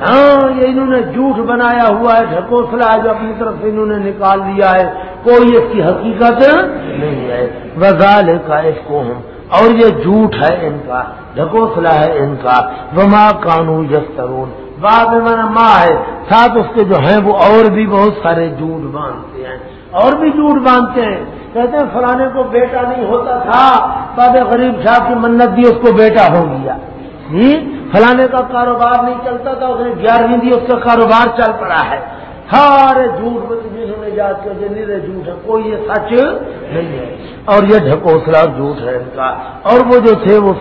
ہاں یہ انہوں نے جھوٹ بنایا ہوا ہے ڈھکوسلا ہے جو اپنی طرف سے انہوں نے نکال دیا ہے۔ کوئی اس کی حقیقت نہیں ہے۔ وزال کا اس کو اور یہ جھوٹ ہے ان کا ڈھکوسلا ہے ان کا۔ وما کانو یسترون بعد میں ماں ہے، ساتھ اس کے جو ہیں وہ اور بھی بہت سارے جھوٹ باندھتے ہیں۔ اور بھی جھوٹ باندھتے ہیں۔ کہتے ہیں، فلانے کو بیٹا نہیں ہوتا تھا بابے غریب شاہ کی منت دی اس کو بیٹا ہو گیا۔ جی فلانے کا کاروبار نہیں چلتا تھا، اس نے گیارہویں دی اس کا کاروبار چل پڑا ہے۔ سارے جھوٹ جنہوں نے یاد کیا نیرے جھوٹ ہے کوئی یہ سچ نہیں ہے۔ اور یہ ڈھکوسلا جھوٹ ہے ان کا۔ اور وہ جو تھے، وہ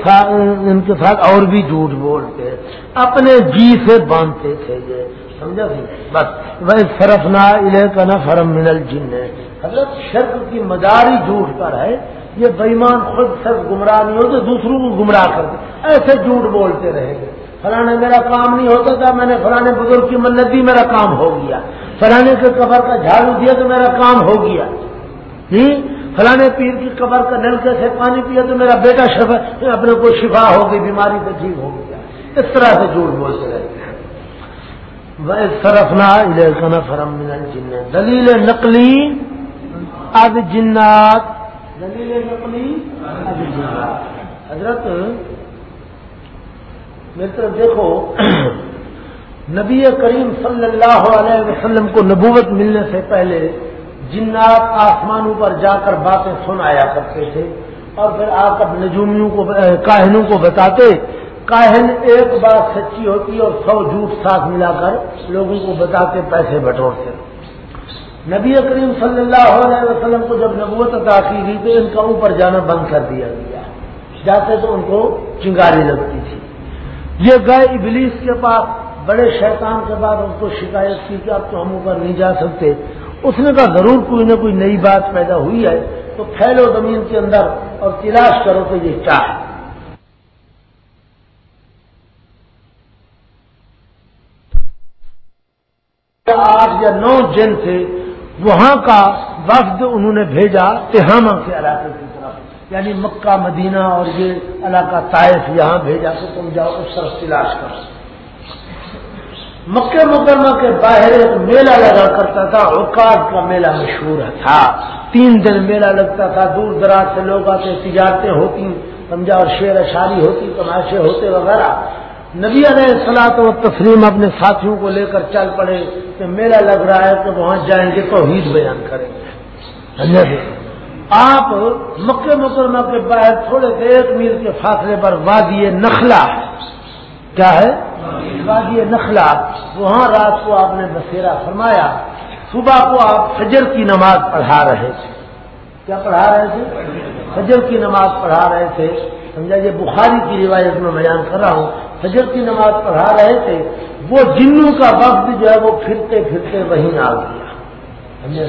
ان کے ساتھ اور بھی جھوٹ بولتے اپنے جی سے باندھتے تھے یہ، سمجھا سی بس۔ وہ فرف نہ الہ کا نہ فرم منل جن ہے حضرت شرک کی مداری جھوٹ پر ہے۔ یہ بےمان خود صرف گمراہ نہیں ہوتے، دوسروں کو گمراہ کرتے ایسے جھوٹ بولتے رہیں گے۔ فلانے میرا کام نہیں ہوتا تھا، میں نے فلانے بزرگ کی منت دی میرا کام ہو گیا۔ فلانے کے قبر کا جھاڑو دیا تو میرا کام ہو گیا۔ جی فلانے پیر کی قبر کا نلکے سے پانی پیا تو میرا بیٹا شفا، اپنے کو شفا ہو گئی، بیماری سے ٹھیک ہو گیا۔ اس طرح سے جھوٹ بولتے رہتے ہیں سرفنا فرم جن دلیل نقلی اب جنات۔ دلیل نقلی اب جنات حضرت، میری طرف دیکھو، نبی کریم صلی اللہ علیہ وسلم کو نبوت ملنے سے پہلے جنات آسمانوں پر جا کر باتیں سن آیا کرتے تھے اور پھر آ کر نجومیوں کو کاہنوں کو بتاتے۔ کاہن ایک بات سچی ہوتی اور سو جھوٹ ساتھ ملا کر لوگوں کو بتاتے، پیسے بٹورتے۔ نبی کریم صلی اللہ علیہ وسلم کو جب نبوت عطا کی گئی تو ان کا اوپر جانا بند کر دیا گیا۔ جاتے تو ان کو چنگاری لگتی تھی۔ یہ گئے ابلیس کے پاس بڑے شیطان کے بعد ان کو شکایت کی کہ اب تو ہم اوپر نہیں جا سکتے۔ اس نے کہا، ضرور کوئی نہ کوئی نئی بات پیدا ہوئی ہے، تو پھیلو زمین کے اندر اور تلاش کرو کہ یہ کیا ہے۔ آٹھ یا نو جن تھے وہاں کا وفد انہوں نے بھیجا تہامہ کے علاقے کی طرف۔ یعنی مکہ، مدینہ اور یہ علاقہ طائف یہاں بھیجا تو تم جاؤ اس طرف تلاش کرو۔ مکہ مکرمہ کے باہر ایک میلہ لگا کرتا تھا اوقات کا میلہ مشہور تھا۔ تین دن میلہ لگتا تھا، دور دراز سے لوگ آتے، تجارتیں ہوتی سمجھا اور شیر اشاری ہوتی، تماشے ہوتے وغیرہ۔ نبی علیہ السلاط و تسلیم اپنے ساتھیوں کو لے کر چل پڑے۔ کہ میلہ لگ رہا ہے تو وہاں جائیں گے، توحید بیان کریں گے۔ سمجھا آپ مکہ مکرمہ کے باہر تھوڑے سے ایک میل کے فاصلے پر وادی نخلا ہے کیا ہے؟ وادی نخلا وہاں رات کو آپ نے بسیرا فرمایا، صبح کو آپ فجر کی نماز پڑھا رہے تھے۔ کیا پڑھا رہے تھے؟ فجر کی نماز پڑھا رہے تھے۔ سمجھا؟ یہ بخاری کی روایت میں بیان کر رہا ہوں۔ فجر کی نماز پڑھا رہے تھے، وہ جنوں کا وقت جو ہے وہ پھرتے پھرتے وہیں آ گیا۔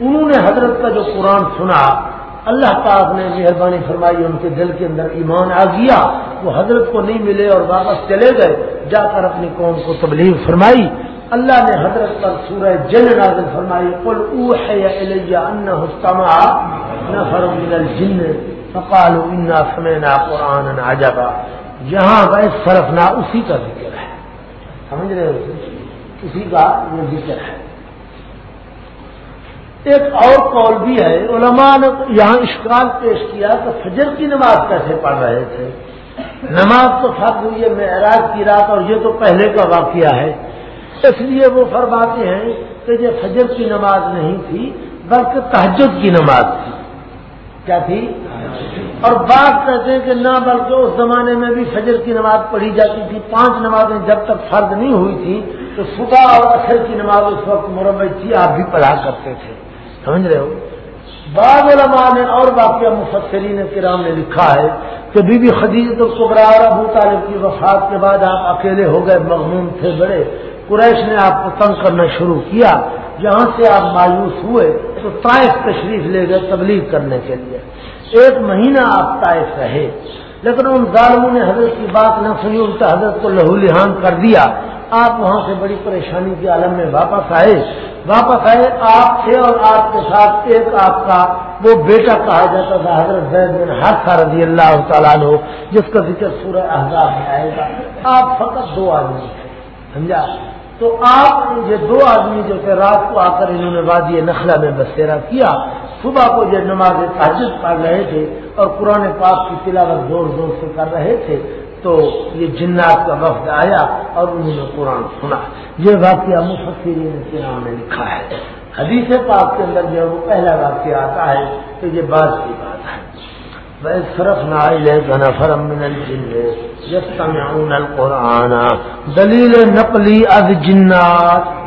انہوں نے حضرت کا جو قرآن سنا، اللہ پاک نے مہربانی فرمائی، ان کے دل کے اندر ایمان آ گیا، وہ حضرت کو نہیں ملے اور واپس چلے گئے۔ جا کر اپنی قوم کو تبلیغ فرمائی۔ اللہ نے حضرت پر سورہ جن نازل فرمائی، قل اوحی ان حسما نفر من الجن فقالوا انا سمعنا قرآن عجبا۔ یہاں بھائی صرف نہ اسی کا ذکر ہے۔ سمجھ رہے ہو جی؟ اسی کا یہ ذکر ہے۔ ایک اور قول بھی ہے، علماء نے یہاں اشکال پیش کیا کہ فجر کی نماز کیسے پڑھ رہے تھے۔ نماز تو فرق ہوئی ہے، معراج کی رات، اور یہ تو پہلے کا واقعہ ہے۔ اس لیے وہ فرماتے ہیں کہ یہ فجر کی نماز نہیں تھی، بلکہ تحجد کی نماز تھی۔ کیا تھی؟ اور بات کہتے ہیں کہ نہ بلکہ اس زمانے میں بھی فجر کی نماز پڑھی جاتی تھی، پانچ نمازیں جب تک فرض نہیں ہوئی تھی، تو صبح اور اثر کی نماز اس وقت مرمع تھی، آپ بھی پڑھا کرتے تھے۔ سمجھ رہے ہو؟ بعض علماء نے اور واقعہ مفسرین کرام نے لکھا ہے کہ بی بی خدیجت القبرا اور ابو طالب کی وفات کے بعد آپ اکیلے ہو گئے، مغموم تھے بڑے۔ قریش نے آپ کو تنگ کرنا شروع کیا جہاں سے آپ مایوس ہوئے، تو طائف تشریف لے گئے تبلیغ کرنے کے لیے۔ ایک مہینہ آپ طائف رہے۔ لیکن ان ظالموں نے حضرت کی بات نہ سنی، ان کا حضرت کو لہو لہان کر دیا۔ آپ وہاں سے بڑی پریشانی کے عالم میں واپس آئے۔ واپس آئے، آپ تھے اور آپ کے ساتھ ایک آپ کا وہ بیٹا کہا جاتا تھا، حضرت زید بن حادثہ رضی اللہ تعالیٰ عنہ، جس کا ذکر سورہ احزاب میں آئے گا۔ آپ فقط دو آدمی تھے سمجھا؟ تو آپ یہ دو آدمی جو تھے، رات کو آ کر انہوں نے وادی نخلا میں بسیرا کیا۔ صبح کو یہ نماز تاجد پڑھ رہے تھے اور قرآن پاک کی تلاوت زور زور سے کر رہے تھے، تو یہ جنات کا وقت آیا اور انہوں نے قرآن سنا۔ یہ واقعہ مفسرین کرام نے لکھا ہے۔ حدیث پاک کے اندر جو وہ پہلا واقعہ آتا ہے تو یہ بات کی بات ہے۔ صرف نہ فرم دلیل نقلی از جنات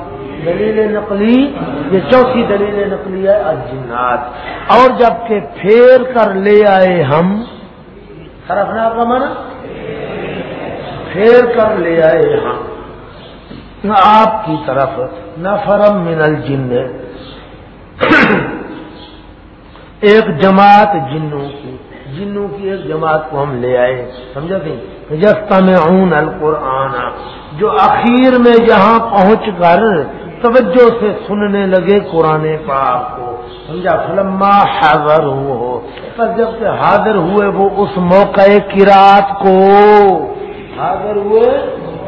دلیل نقلی، یہ چوتھی دلیل نقلی ہے الجنات۔ اور جبکہ پھیر کر لے آئے ہم سرفنا کا من پھیر کر لے آئے ہم۔ آپ کی طرف نفرم من الجن۔ ایک جماعت جنوں کی جنوں کی ایک جماعت کو ہم لے آئے۔ سمجھا تھی جستا میں اون القرآن، جو اخیر میں جہاں پہنچ کر توجہ سے سننے لگے قرآن پاک کو۔ سمجھا؟ فلما حاضر ہو۔ پر جب سے حاضر ہوئے وہ اس موقع کی رات کو۔ حاضر ہوئے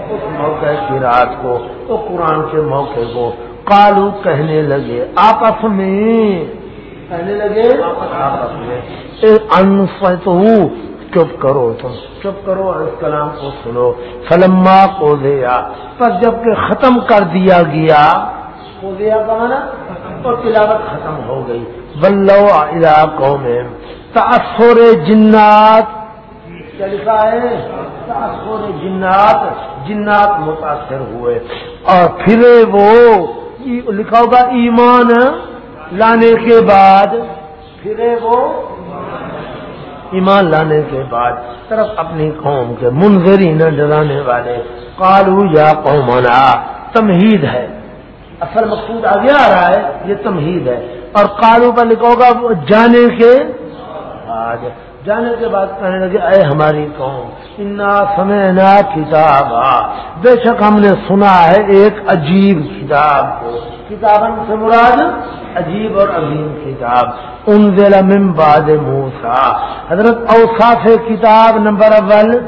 اس موقع کی رات کو۔ وہ قرآن کے موقع کو کالو کہنے لگے، آپس میں۔ کہنے لگے؟ آپس میں۔ چپ کرو تم چپ کرو اور اس کلام کو سنو۔ فلما کو دیا پر جبکہ ختم کر دیا گیا۔ کو دیا کہاں اور تلاوت ختم ہو گئی۔ بلو علاقوں میں تاثر جنات۔ کیا لکھا ہے؟ تاثر جنات۔ جنات متاثر ہوئے۔ اور پھر وہ لکھا ہوگا ایمان۔ لانے کے بعد پھر وہ ایمان لانے کے بعد طرف اپنی قوم کے منظری نہ ڈرانے والے کالو یا قومنا، تمہید ہے۔ اصل مقصود آگے آ رہا ہے، یہ تمہید ہے۔ اور کالو کا لکھا ہوگا جانے کے بعد۔ جانے کے بعد کہنے لگے، اے ہماری قوم، انا سمے کتاب بے شک ہم نے سنا ہے ایک عجیب کتاب کو۔ کتاب سے مراد عجیب اور عظیم کتاب۔ ان ضلع بعد موسا حضرت اوساف کتاب نمبر اول۔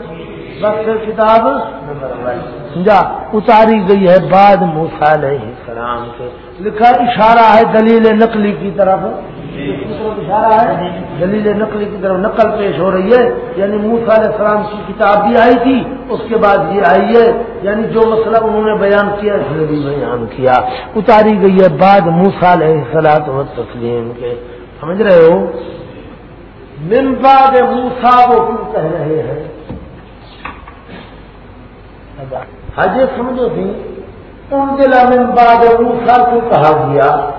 بخش کتاب نمبر اول۔ سمجھا؟ اتاری گئی ہے بعد موسا علیہ السلام کے۔ لکھا اشارہ ہے دلیل نقلی کی طرف۔ جی۔ اشارہ ہے دلیل نقلی کی طرف نقل پیش ہو رہی ہے یعنی موسا علیہ السلام کی کتاب بھی آئی تھی، اس کے بعد یہ آئی ہے۔ یعنی جو مسئلہ انہوں نے بیان کیا اس نے بھی بیان کیا، اتاری گئی ہے بعد موسا علیہ سلاد و تسلیم کے۔ سمجھ رہے ہو؟ من بعد موسا وہ کیوں کہہ رہے ہیں؟ حج سمجھو تھی۔ ان دلا من بعد موسا کو کہا گیا؟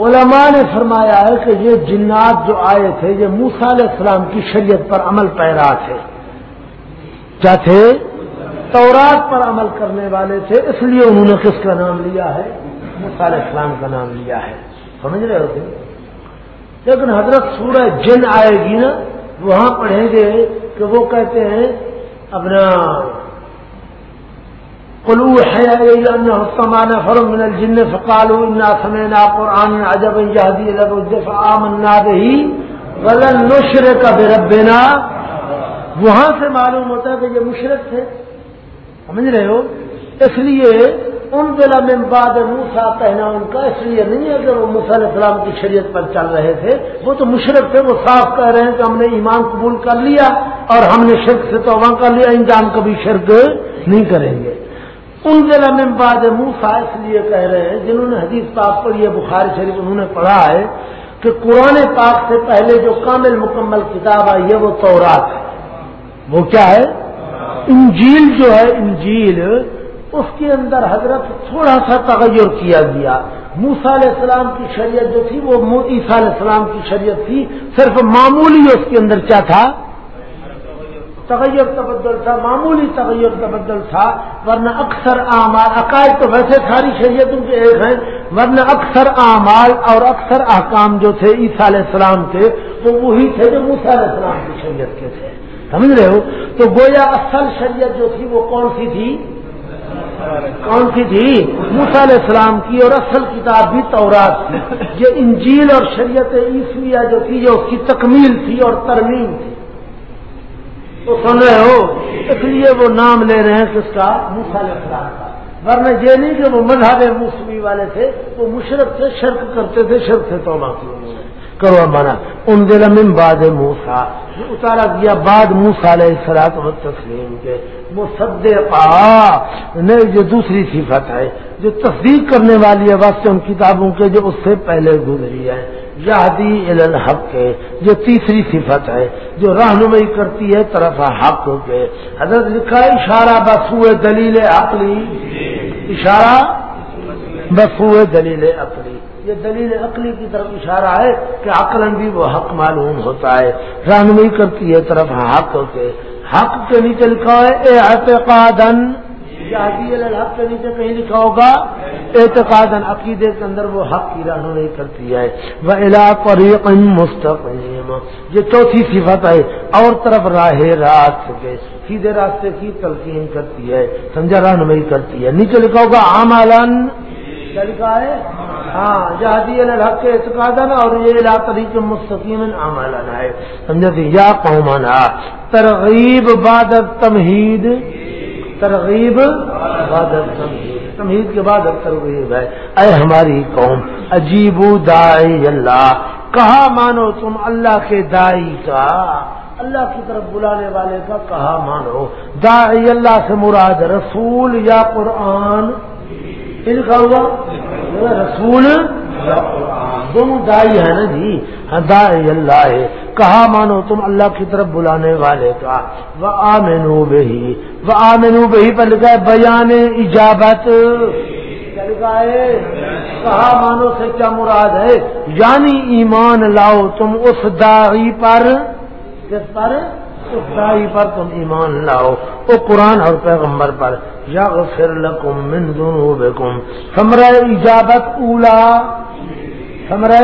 علماء نے فرمایا ہے کہ یہ جنات جو آئے تھے، یہ موسا علیہ السلام کی شریعت پر عمل پیرا تھے۔ کیا تھے؟ تورات پر عمل کرنے والے تھے، اس لیے انہوں نے کس کا نام لیا ہے؟ موسا علیہ السلام کا نام لیا ہے۔ سمجھ رہے ہوتے لیکن حضرت سورہ جن آئے گی نا، وہاں پڑھیں گے کہ وہ کہتے ہیں، اپنا کلو ہے حکمان فرم من الجن فقالوا انا سمعنا قرآن عجب يهدي الى الرشد فآمنا به، ولن نشرك بربنا. وہاں سے معلوم ہوتا ہے کہ یہ مشرق تھے۔ سمجھ رہے ہو؟ اس لیے ان ضلع میں بعد موسا کہنا ان کا، اس لیے نہیں ہے کہ وہ علیہ السلام کی شریعت پر چل رہے تھے۔ وہ تو مشرق تھے، وہ صاف کہہ رہے ہیں کہ ہم نے ایمان قبول کر لیا اور ہم نے شرک سے تو کر لیا انجام کبھی شرک نہیں کریں گے۔ ان ضلع میں بعد موسا اس لیے کہہ رہے ہیں، جنہوں نے حدیث پاک پر یہ بخاری شریف انہوں نے پڑھا ہے کہ قرآن پاک سے پہلے جو کامل مکمل کتاب آئی ہے، وہ تورات ہے۔ وہ کیا ہے؟ انجیل جو ہے، انجیل، اس کے اندر حضرت تھوڑا سا تغیر کیا گیا۔ موسا علیہ السلام کی شریعت جو تھی، وہ عیسیٰ علیہ السلام کی شریعت تھی، صرف معمولی اس کے اندر کیا تھا؟ تغیر تبدل تھا، معمولی تغیر تبدل تھا، ورنہ اکثر اعمال، عقائد تو ویسے ساری شریعتوں کے ایک ہیں، ورنہ اکثر اعمال اور اکثر احکام جو تھے عیسیٰ علیہ السلام کے، وہ وہی تھے جو موسیٰ علیہ السلام کی شریعت کے تھے۔ سمجھ رہے ہو؟ تو گویا اصل شریعت جو تھی وہ کون سی تھی؟ کون سی تھی؟ موسیٰ علیہ السلام کی اور اصل کتاب بھی تورات تھی یہ انجیل اور شریعت عیسویہ جو تھی جو اس کی تکمیل تھی اور ترمیم تھی۔ تو سن رہے ہو؟ اس لیے وہ نام لے رہے ہیں کس کا علیہ کا۔ ورنہ یہ نہیں کہ وہ مذہب موسمی والے تھے، وہ مشرق سے شرک کرتے تھے، شرک سے تو معافی کرو مانا ان دل میں باد موسا اتارا گیا بعد موسا علیہ السلاط و تسلیم کے۔ وہ سد پا جو دوسری صفت ہے۔ جو تصدیق کرنے والی ہے واسطے ان کتابوں کے جو اس سے پہلے گزری ہے۔ یادی الحق کے، جو تیسری صفت ہے، جو رہنمائی کرتی ہے طرف حق کے۔ حضرت لکھا اشارہ بس ہوئے دلیل عقلی۔ اشارہ بس ہوئے دلیل عقلی۔ یہ دلیل عقلی کی طرف اشارہ ہے کہ عقل بھی وہ حق معلوم ہوتا ہے۔ رہنمائی کرتی ہے طرف حق کے۔ حق کے نیچے لکھا ہے، اے اعتقادن الحق کے نیچے کہیں لکھا ہوگا اعتقاد عقیدے کے اندر وہ حق کی رہنمائی کرتی ہے۔ وہ علاق مستقیم یہ چوتھی صفت ہے، اور طرف راہ راست کے سیدھے راستے کی تلقین کرتی ہے، سمجھا، رہنمائی کرتی ہے۔ نیچے لکھا ہوگا عام کیا لکھا ہے؟ ہاں جہادی الحق کے اعتقاد اور یہ علا طریق مستقیم عمل ہے۔ سمجھا جی، یا قومنا ترغیب بعد تمہید ترغیب بعد تمہید کے بعد ترغیب ہے اے ہماری قوم عجیب دائی اللہ۔ کہا مانو تم اللہ کے دائی کا؟ اللہ کی طرف بلانے والے کا کہا مانو؟ دائی اللہ سے مراد رسول یا قرآن؟ لکھا ہوا؟ رسول دونوں دائی ہے نا جی۔ ہاں دائی اللہ ہے۔ کہا مانو تم اللہ کی طرف بلانے والے کا۔ وہ آمینو بہی۔ وہ آمینو بہی پر لکھا ہے بیان ایجابت ہے کہا مانو سے کیا مراد ہے؟ یعنی ایمان لاؤ تم اس داغی پر۔ کس پر؟ اس پر تم ایمان لاؤ۔ وہ قرآن اور پیغمبر پر۔ یا غفر لکم من ذنوبکم۔ ہمرا ایجابت اولا۔ ہمرا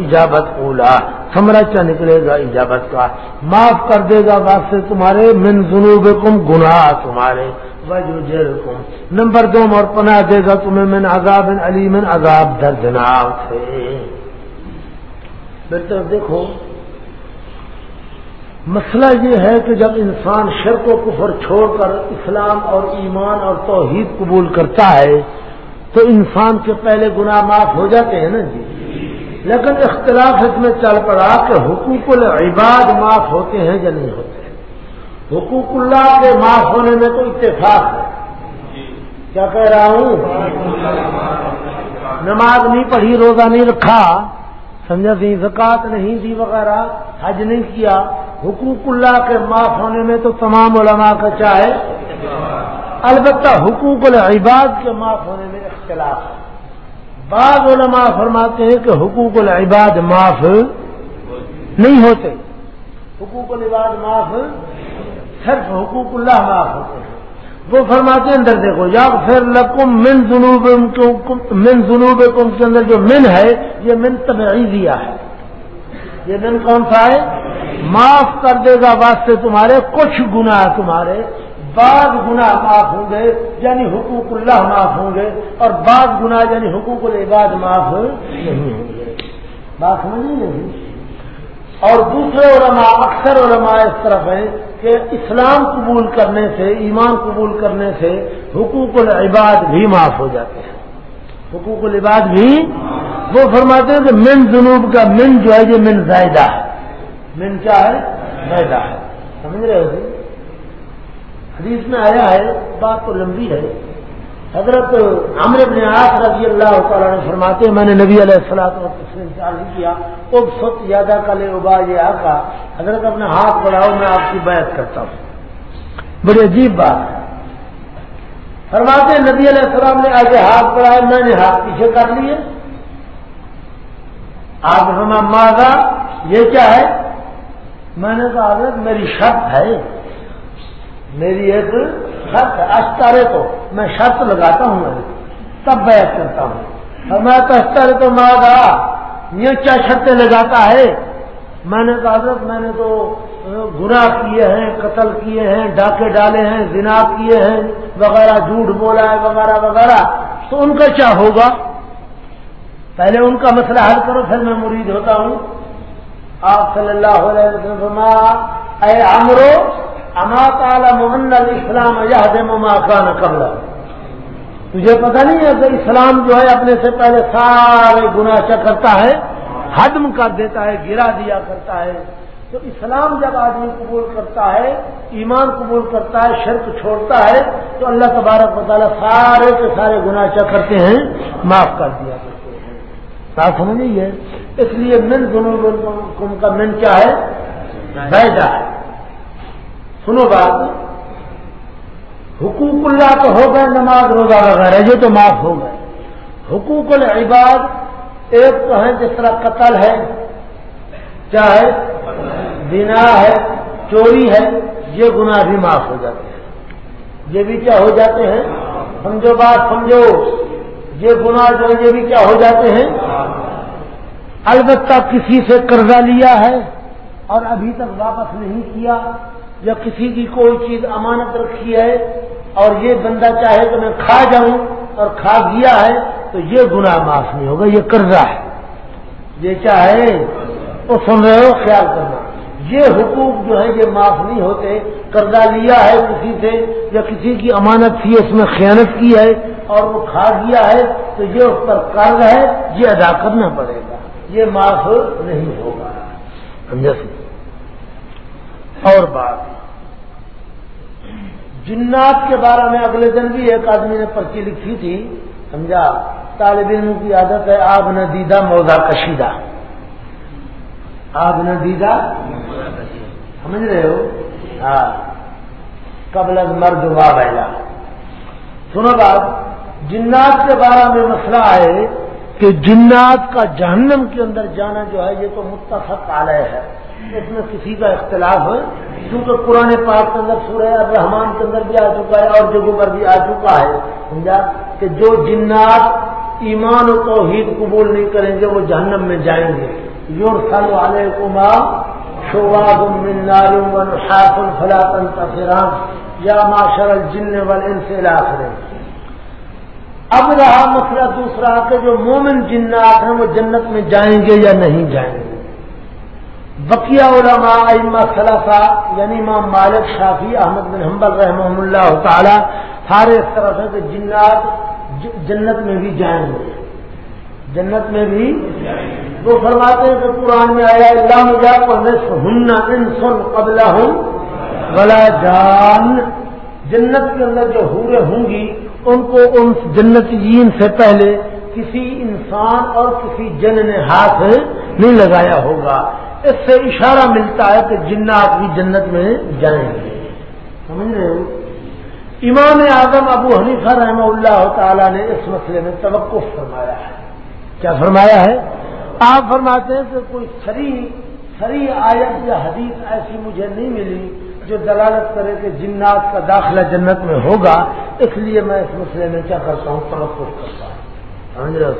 ایجابت اولا ہمرا کیا نکلے گا ایجابت کا۔ معاف کر دے گا واسطے تمہارے، من ذنوبکم، گناہ تمہارے۔ نمبر دو اور پناہ دے گا تمہیں من عذاب علی من عذاب دردناک سے بہتر دیکھو، مسئلہ یہ ہے کہ جب انسان شرک و کفر چھوڑ کر اسلام اور ایمان اور توحید قبول کرتا ہے تو انسان کے پہلے گناہ معاف ہو جاتے ہیں نا جی۔ لیکن اختلاف اس میں چل پڑا کہ حقوق العباد معاف ہوتے ہیں یا نہیں ہوتے حقوق اللہ کے معاف ہونے میں تو اتفاق ہے۔ کیا کہہ رہا ہوں؟ نماز نہیں پڑھی، روزہ نہیں رکھا، سمجھا سی زکات نہیں دی وغیرہ، حج نہیں کیا۔ حقوق اللہ کے معاف ہونے میں تو تمام علماء کا چاہے۔ البتہ حقوق العباد کے معاف ہونے میں اختلاف ہے بعض علماء فرماتے ہیں کہ حقوق العباد معاف نہیں ہوتے۔ حقوق العباد معاف صرف حقوق اللہ معاف ہوتے ہیں۔ وہ فرماتے ہیں اندر دیکھو یا پھر لکم من جنوب من جنوب کے اندر جو من ہے، یہ من تبعیضیہ ہے۔ یہ من کون سا ہے؟ معاف کر دے گا واسطے تمہارے کچھ گناہ تمہارے بعض گناہ معاف ہوں گے یعنی حقوق اللہ معاف ہوں گے، اور بعض گناہ یعنی حقوق العباد معاف نہیں ہوں گے۔ بات سمجھ نہیں اور دوسرے علماء، اکثر علماء اس طرف ہیں کہ اسلام قبول کرنے سے، ایمان قبول کرنے سے حقوق العباد بھی معاف ہو جاتے ہیں۔ حقوق العباد بھی وہ فرماتے ہیں کہ من جنوب کا، من جو ہے یہ من زائدہ ہے۔ من کیا ہے؟ زائدہ ہے۔ سمجھ رہے ہو جی؟ حدیث میں آیا ہے، بات تو لمبی ہے۔ حضرت عامر ابن آس رضی اللہ تعالیٰ نے فرماتے میں نے نبی علیہ السلام سے عرض کیا، اب ست زیادہ کا لے، ابا یہ آقا، حضرت اپنا ہاتھ بڑھاؤ، میں آپ کی بیعت کرتا ہوں۔ بڑی عجیب بات ہے۔ فرماتے نبی علیہ السلام نے آگے ہاتھ بڑھائے، میں نے ہاتھ پیچھے کر لیے۔ آپ ہما ماضا یہ کیا ہے؟ میں نے کہا، حضرت، میری شرط ہے۔ میری ایک شرط اشتارے تو میں شرط لگاتا ہوں میں تب بیعت کرتا ہوں۔ میں تو اشتارے تو ماں یہ کیا شرطیں لگاتا ہے؟ میں نے کہا، حضرت، میں نے تو گناہ کیے ہیں، قتل کیے ہیں، ڈاکے ڈالے ہیں، زنا کیے ہیں، وغیرہ، جھوٹ بولا ہے، وغیرہ وغیرہ۔ تو ان کا کیا ہوگا؟ پہلے ان کا مسئلہ حل کرو، پھر میں مرید ہوتا ہوں۔ آپ صلی اللہ علیہ وسلم اے عمرو اما تعالی محمد اسلام مما کان قبل. تجھے پتہ نہیں ہے کہ اسلام جو ہے اپنے سے پہلے سارے گناہ کرتا ہے، حدم کر دیتا ہے، گرا دیا کرتا ہے۔ تو اسلام جب آدمی قبول کرتا ہے، ایمان قبول کرتا ہے، شرک چھوڑتا ہے، تو اللہ تبارک و تعالیٰ سارے کے سارے گناہ کیا کرتے ہیں، معاف کر دیا کرتے ہیں۔ بات سمجھ نہیں ہے؟ اس لیے من دونوں کا من کیا ہے؟ بیدا ہے۔ سنو بات۔ حقوق اللہ تو ہو گئے نماز روزہ وغیرہ، یہ تو معاف ہو گئے۔ حقوق العباد ایک تو ہے جس طرح قتل ہے، چاہے بنا ہے، چوری ہے، یہ گناہ بھی معاف ہو جاتے ہیں۔ یہ بھی کیا ہو جاتے ہیں؟ سمجھو بات، سمجھو۔ یہ گناہ جو ہے، یہ بھی کیا ہو جاتے ہیں؟ البتہ کسی سے قرضہ لیا ہے اور ابھی تک واپس نہیں کیا۔ یا کسی کی کوئی چیز امانت رکھی ہے اور یہ بندہ چاہے تو میں کھا جاؤں اور کھا گیا ہے، تو یہ گناہ معاف نہیں ہوگا، یہ قرضہ ہے۔ یہ چاہے تو سن رہے ہو؟ خیال کرنا۔ یہ حقوق جو ہے، یہ معاف نہیں ہوتے۔ قرضہ لیا ہے کسی سے یا کسی کی امانت تھی، اس میں خیانت کی ہے اور وہ کھا گیا ہے، تو یہ اس پر قرض ہے، یہ ادا کرنا پڑے گا۔ یہ معاف نہیں ہوگا۔ سمجھا اور بات جنات کے بارے میں اگلے دن بھی ایک آدمی نے پرچی لکھی تھی، سمجھا؟ طالب علم کی عادت ہے آب نہ دیدہ موزہ کشیدہ۔ آب نہ دیدہ؟ سمجھ رہے ہو؟ ہاں۔ قبل مرد وا بہلا سنو بات، جنات کے بارے میں مسئلہ ہے کہ جنات کا جہنم کے اندر جانا جو ہے، یہ تو متفق علیہ ہے۔ اس میں کسی کا اختلاف ہے کیونکہ قرآن پاک کے اندر سورہ الرحمان کے اندر بھی آ چکا ہے اور جگہوں پر بھی آ چکا ہے۔ سمجھا؟ کہ جو جنات ایمان و توحید قبول نہیں کریں گے، وہ جہنم میں جائیں گے۔ یور سال والے کما شواب فلاطن تفران یا ماشر الجن والن سے اب رہا مسئلہ دوسرا کہ جو مومن جنات ہیں، وہ جنت میں جائیں گے یا نہیں جائیں گے؟ بقیہ علماء، ائمہ ثلاثہ یعنی امام مالک شافی احمد بن حنبل رحمہ اللہ تعالی سارے اس طرح سے کہ جنات جنت میں بھی جائیں گے۔ جنت میں بھی وہ فرماتے ہیں کہ قرآن میں آیا اللہ مجا ہن ان ہوں بلا جان جنت کے اندر جو ہورے ہوں گی، ان کو ان جنت جین سے پہلے کسی انسان اور کسی جن نے ہاتھ نہیں لگایا ہوگا۔ اس سے اشارہ ملتا ہے کہ جنات بھی جنت میں جائیں گے۔ سمجھ رہے ہو؟ امام اعظم ابو حنیفہ رحمہ اللہ تعالی نے اس مسئلے میں توقف فرمایا ہے۔ کیا فرمایا ہے؟ آپ فرماتے ہیں کہ کوئی سری سری آیت یا حدیث ایسی مجھے نہیں ملی جو دلالت کرے کہ جنات کا داخلہ جنت میں ہوگا، اس لیے میں اس مسئلے میں کیا کرتا ہوں؟ توقف کرتا ہوں۔ سمجھ رہے ہو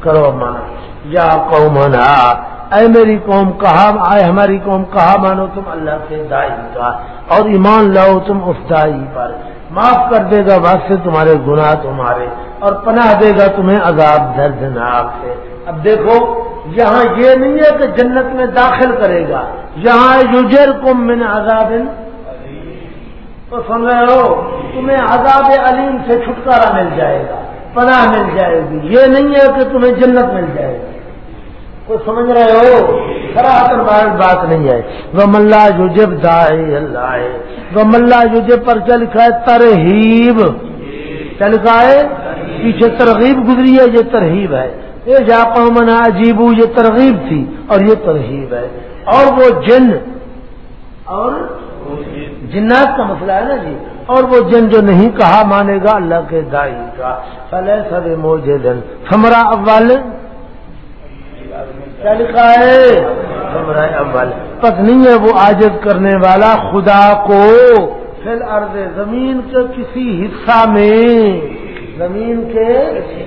کرو مانا یا قومنا اے میری قوم کہا آئے ہماری قوم کہا مانو تم اللہ کے دائی کا اور ایمان لاؤ تم اس دائی پر۔ معاف کر دے گا بات سے تمہارے گناہ تمہارے، اور پناہ دے گا تمہیں عذاب دردناک سے۔ اب دیکھو، یہاں یہ نہیں ہے کہ جنت میں داخل کرے گا۔ یہاں یوجر کم من عذاب تو سن رہے ہو، تمہیں عذاب علیم سے چھٹکارا مل جائے گا، پناہ مل جائے گی۔ یہ نہیں ہے کہ تمہیں جنت مل جائے گی۔ کوئی سمجھ رہے ہو؟ سراہتر بات نہیں ہے وہ ملا یوجب دائے اللہ۔ وہ ملا یوجب پر کیا لکھا ہے ترہیب۔ کیا لکھا ہے پیچھے ترغیب گزری ہے، یہ ترہیب ہے۔ یہ جا منا عجیب یہ ترغیب تھی اور یہ ترہیب ہے۔ اور وہ جن اور جنات کا مسئلہ ہے نا جی۔ اور وہ جن جو نہیں کہا مانے گا، اللہ کے دائی کا۔ فلے سب موجے دن ہمارا اول کیا لکھا ہے؟ ہمارا اول پت نہیں ہے وہ عاجز کرنے والا خدا کو۔ فل ارض زمین کے کسی حصہ میں۔ زمین کے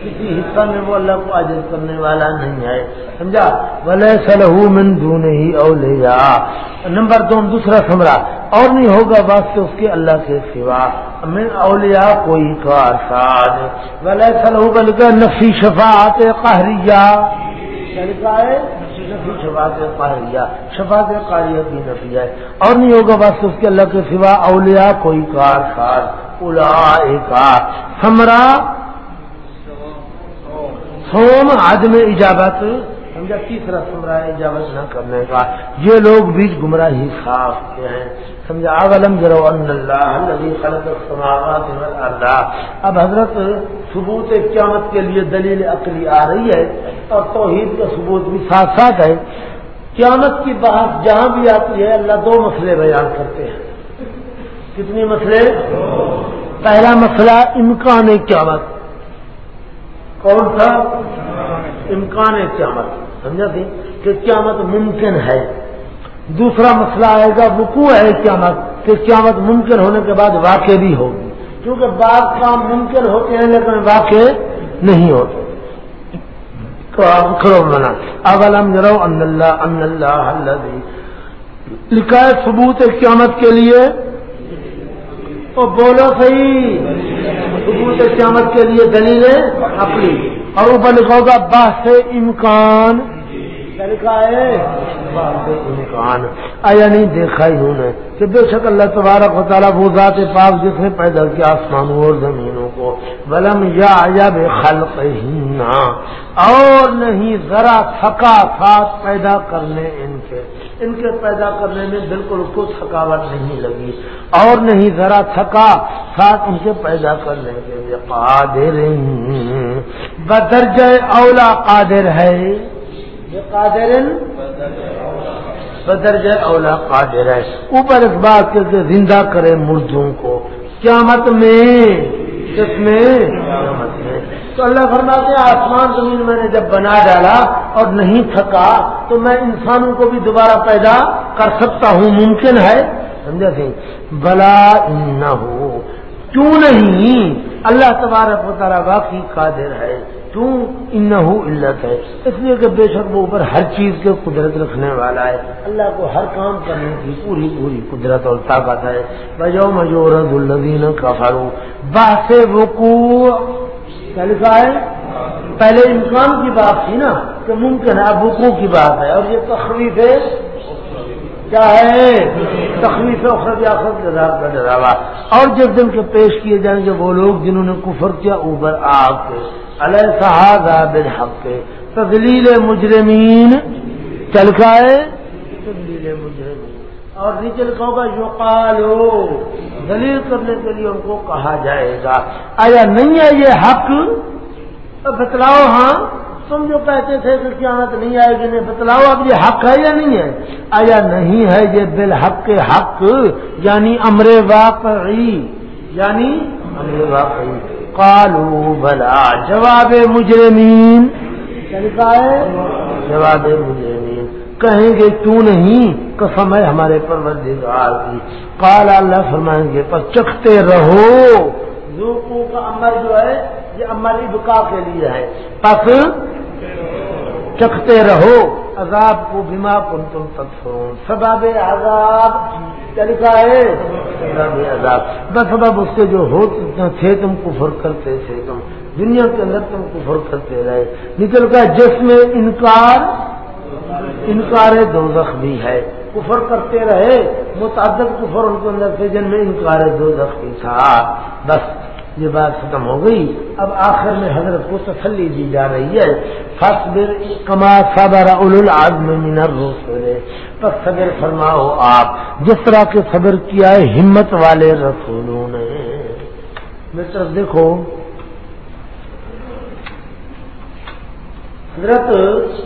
کسی حصہ میں وہ اللہ کو عاجز کرنے والا نہیں ہے۔ سمجھا؟ بلے سلح من دون ہی اولیا نمبر دو دوسرا سمرا اور نہیں ہوگا سے اس کے اللہ کے سوا۔ من اولیا کوئی کار ساز بلے سلح بل کا نفی شفاعت قہریہ۔ لکھا ہے؟ نفی شفاعت قہریہ شفاعت قہریہ کی نفی ہے۔ اور نہیں ہوگا بس اس کے اللہ کے سوا اولیاء کوئی کار ساز سمرا سوم عدم اجابت سمجھا تیسرا سمرا اجابت نہ کرنے کا، یہ لوگ بیچ گمراہی صاف کے ہیں۔ سمجھا، اولم ذرا اللہ خلق السماوات والارض۔ اب حضرت ثبوت قیامت کے لیے دلیل عقلی آ رہی ہے اور توحید کا ثبوت بھی ساتھ ساتھ ہے۔ قیامت کی بحث جہاں بھی آتی ہے، اللہ دو مسئلے بیان کرتے ہیں۔ کتنی مسئلے؟ پہلا مسئلہ، امکان قیامت۔ کون تھا امکان قیامت۔ سمجھا تھی کہ قیامت ممکن ہے۔ دوسرا مسئلہ آئے گا، وقوع ہے قیامت، کہ قیامت ممکن ہونے کے بعد واقع بھی ہوگی۔ کیونکہ بعض کام ممکن ہوتے ہیں لیکن واقع نہیں ہوتے۔ منا اولم جرو ان اللہ ان اللہ اللہ لکھا ہے ثبوت قیامت کے لیے۔ تو بولو صحیح۔ ثبوت قیامت کے لیے دلیل اپنی۔ اور اوپر لکھو بحث امکان۔ آیا نہیں دیکھا ہی انہوں نے کہ بے شک اللہ تبارک و تعالیٰ وہ ذات پاک جس نے پیدا کیا آسمانوں اور زمینوں کو۔ بلم یا آیا بے خلق ہی اور نہیں ذرا تھکا ساتھ پیدا کرنے ان کے۔ ان کے پیدا کرنے میں بالکل کچھ تھکاوٹ نہیں لگی۔ اور نہیں ذرا تھکا ساتھ ان کے پیدا کرنے کے لیے قادر بدرج اولا قادر ہے۔ قادر بدرج اولا قادر ہے۔ اوپر اس بات کے زندہ کرے مردوں کو۔ قیامت میں کس میں۔ قیامت میں۔ تو اللہ فرماتے ہیں آسمان زمین میں نے جب بنا ڈالا اور نہیں تھکا تو میں انسانوں کو بھی دوبارہ پیدا کر سکتا ہوں۔ ممکن ہے؟ سمجھا سی؟ بلا نہ ہو کیوں نہیں؟ اللہ تبارک و تعالیٰ واقعی قادر ہے۔ کیوں ان علت ہے اس لیے کہ بے شک وہ اوپر ہر چیز کے قدرت رکھنے والا ہے. اللہ کو ہر کام کرنے کی پوری پوری قدرت اور طاقت ہے. بجو مجور الدین کا فاروق باس وقوع کیا لکھا ہے؟ پہلے انسان کی بات تھی نا کہ ممکن ہے وقوع کی بات ہے. اور یہ تخریف ہے؟ کیا ہے؟ تخلیف کا ڈراوا اور جب دن کے پیش کیے جائیں گے وہ لوگ جنہوں نے کفر کیا اوبر آگ کے علیہ صحاب حق کے تدلیل مجرمین چل کا ہے تدلیل مجرمین اور نیچے لکھا ہوگا جو قالو، دلیل کرنے کے لیے ان کو کہا جائے گا۔ آیا نہیں ہے یہ حق؟ بتلاؤ ہاں؟ تم جو کہتے تھے کہ قیامت نہیں آئے گی نہیں بتلاؤ اب یہ حق ہے یا نہیں ہے؟ آیا نہیں ہے یہ بالحق کے حق؟ یعنی امر واقعی یعنی امر واقعی۔ کالو بلا جواب مجرمین. ہے جواب مجرمین. کہیں گے کیوں نہیں، قسم ہے ہمارے پروردگار کی. قال اللہ فرمائیں گے پر چکھتے رہو. لوگوں کا امر جو ہے، یہ عملی ابکا کے لیے ہے. پس چکھتے رہو، عذاب کو بیما کن تم تک سباب عذاب۔ کیا لکھا ہے؟ سباب عذاب۔ بس اس کے جو ہو تھے تم کفر کرتے تھے، تم دنیا کے اندر تم کفر کرتے رہے۔ نکل کا جس میں انکار انکار دو بھی ہے۔ کفر کرتے رہے، متعدد کفر ان کے اندر تھے جن میں انکار دو بھی تھا۔ بس یہ بات ختم ہو گئی۔ اب آخر میں حضرت کو تسلی دی جا رہی ہے۔ فصبر کما صبر العزم من الرسول پس صبر فرماؤ آپ، جس طرح کے صبر کیا ہے ہمت والے رسولوں نے۔ میری طرف دیکھو۔ حضرت،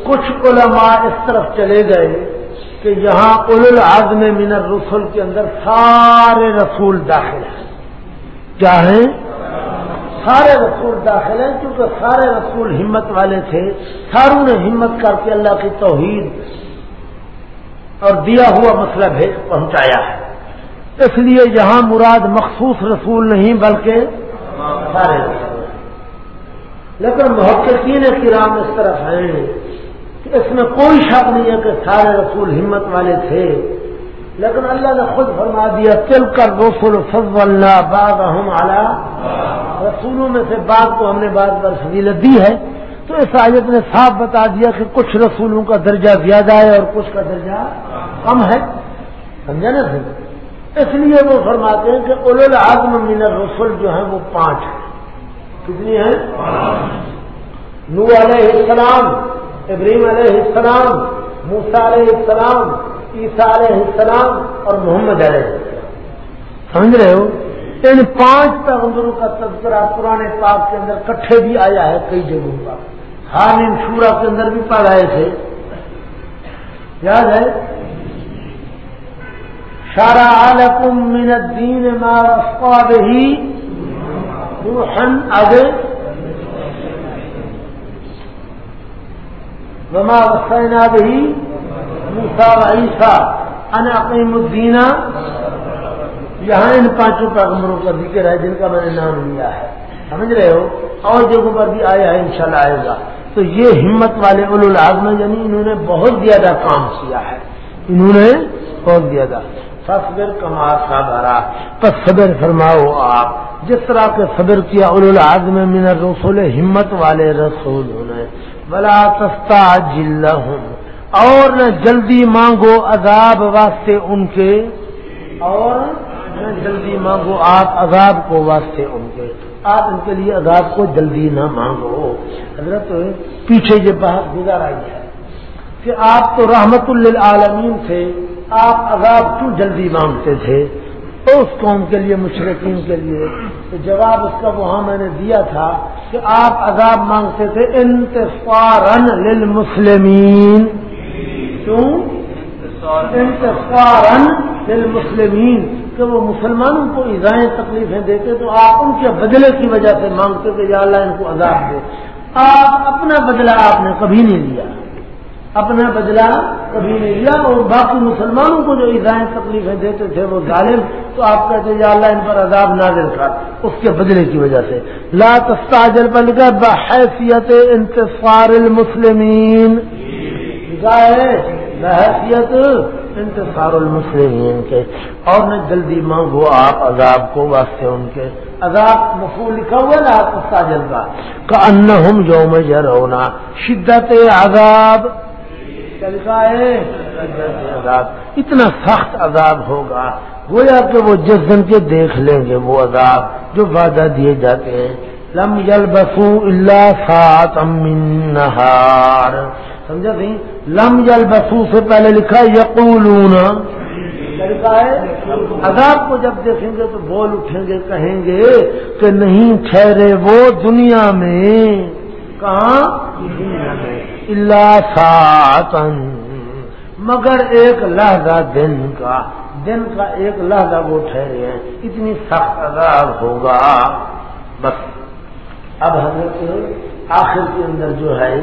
کچھ علماء اس طرف چلے گئے کہ یہاں اول العزم من الرسول کے اندر سارے رسول داخل ہیں۔ کیا ہیں؟ سارے رسول داخل ہیں، کیونکہ سارے رسول ہمت والے تھے۔ ساروں نے ہمت کر کے اللہ کی توحید اور دیا ہوا مسئلہ بھیج پہنچایا ہے۔ اس لیے یہاں مراد مخصوص رسول نہیں، بلکہ سارے رسول۔ لیکن محققین کرام اس طرف ہیں کہ اس میں کوئی شک نہیں ہے کہ سارے رسول ہمت والے تھے۔ لیکن اللہ نے خود فرما دیا تل کر رسول فض اللہ باغ ہم رسولوں میں سے بعد کو ہم نے بات پر فضیلت دی ہے۔ تو اس آیت نے صاف بتا دیا کہ کچھ رسولوں کا درجہ زیادہ ہے اور کچھ کا درجہ کم ہے۔ سمجھا نا سر اس لیے وہ فرماتے ہیں کہ اول العظم من الرسول جو ہیں وہ پانچ ہیں۔ کتنی ہیں؟ نو علیہ السلام، ابراہیم علیہ السلام موسا علیہ السلام عیسیٰ علیہ السلام اور محمد علیہ السلام۔ سمجھ رہے ہو؟ ان پانچ پیغمبروں کا تذکرہ پرانے پاک کے اندر کٹھے بھی آیا ہے، کئی جگہوں کا حامن شورا کے اندر بھی پڑھائے تھے۔ یاد ہے؟ شارا عالم من الدین مارا ہی روحن آگے وما وسینا بھی موسا عیسا ان عقیم الدینہ یہاں ان پانچوں پیغمبروں کا ذکر ہے جن کا میں نے نام لیا ہے. سمجھ رہے ہو؟ اور جگہوں پر بھی آیا ہے، انشاءاللہ آئے گا. تو یہ ہمت والے اول العظم یعنی انہوں نے بہت زیادہ کام کیا ہے. انہوں نے بہت زیادہ. صبر کمار صابرا پس صبر فرماؤ آپ. جس طرح کے صبر کیا اول العظم من الرسول، ہمت والے رسول نے. بلا تستا جل اور نہ جلدی مانگو عذاب واسطے ان کے، اور نہ جلدی مانگو آپ عذاب کو واسطے ان کے۔ آپ ان کے لیے عذاب کو جلدی نہ مانگو۔ حضرت پیچھے یہ بات گزار آئی ہے کہ آپ تو رحمت للعالمین تھے، آپ عذاب کیوں جلدی مانگتے تھے؟ اس قوم کے لیے مشرقین کے لیے۔ تو جواب اس کا وہاں میں نے دیا تھا کہ آپ عذاب مانگتے تھے انتفارن للمسلمین۔ کیوں؟ للمسلمین، کہ وہ مسلمانوں کو ایزائیں تکلیفیں دیتے تو آپ ان کے بدلے کی وجہ سے مانگتے کہ یا اللہ ان کو عذاب دے۔ آپ اپنا بدلہ آپ نے کبھی نہیں لیا۔ اپنا بدلہ کبھی نہیں لیا اور باقی مسلمانوں کو جو ایزائیں تکلیفیں دیتے تھے وہ ظالم، تو آپ کہتے یا اللہ ان پر عذاب نازل کر۔ اس کے بدلے کی وجہ سے۔ لا تستاجل پر لکھا بحیثیت انتصار المسلمین۔ بحیثیت انتصار المسلمین کے۔ اور نہ جلدی مانگو آپ عذاب کو واسطے ان کے۔ عذاب مفول لکھا ہوا نا تستاجل کا کہ ان یوم جرونا شدت عذاب۔ لکھا ہے؟ عذاب۔ اتنا سخت عذاب ہوگا۔ گویا کہ وہ جس دن کے دیکھ لیں گے وہ عذاب جو وعدہ دیے جاتے ہیں۔ لم یل بسو اللہ سات امین نہار۔ سمجھا سی لم جل بسو سے پہلے لکھا یقولون. لکھا ہے، عذاب کو جب دیکھیں گے تو بول اٹھیں گے، کہیں گے کہ نہیں ٹھہرے وہ دنیا میں. کہاں؟ اللہ ساتن مگر ایک لہذا دن کا دن کا ایک لہذا وہ ٹھہرے ہیں، اتنی سخت عذاب ہوگا. بس، اب حضرت آخر کے اندر جو ہے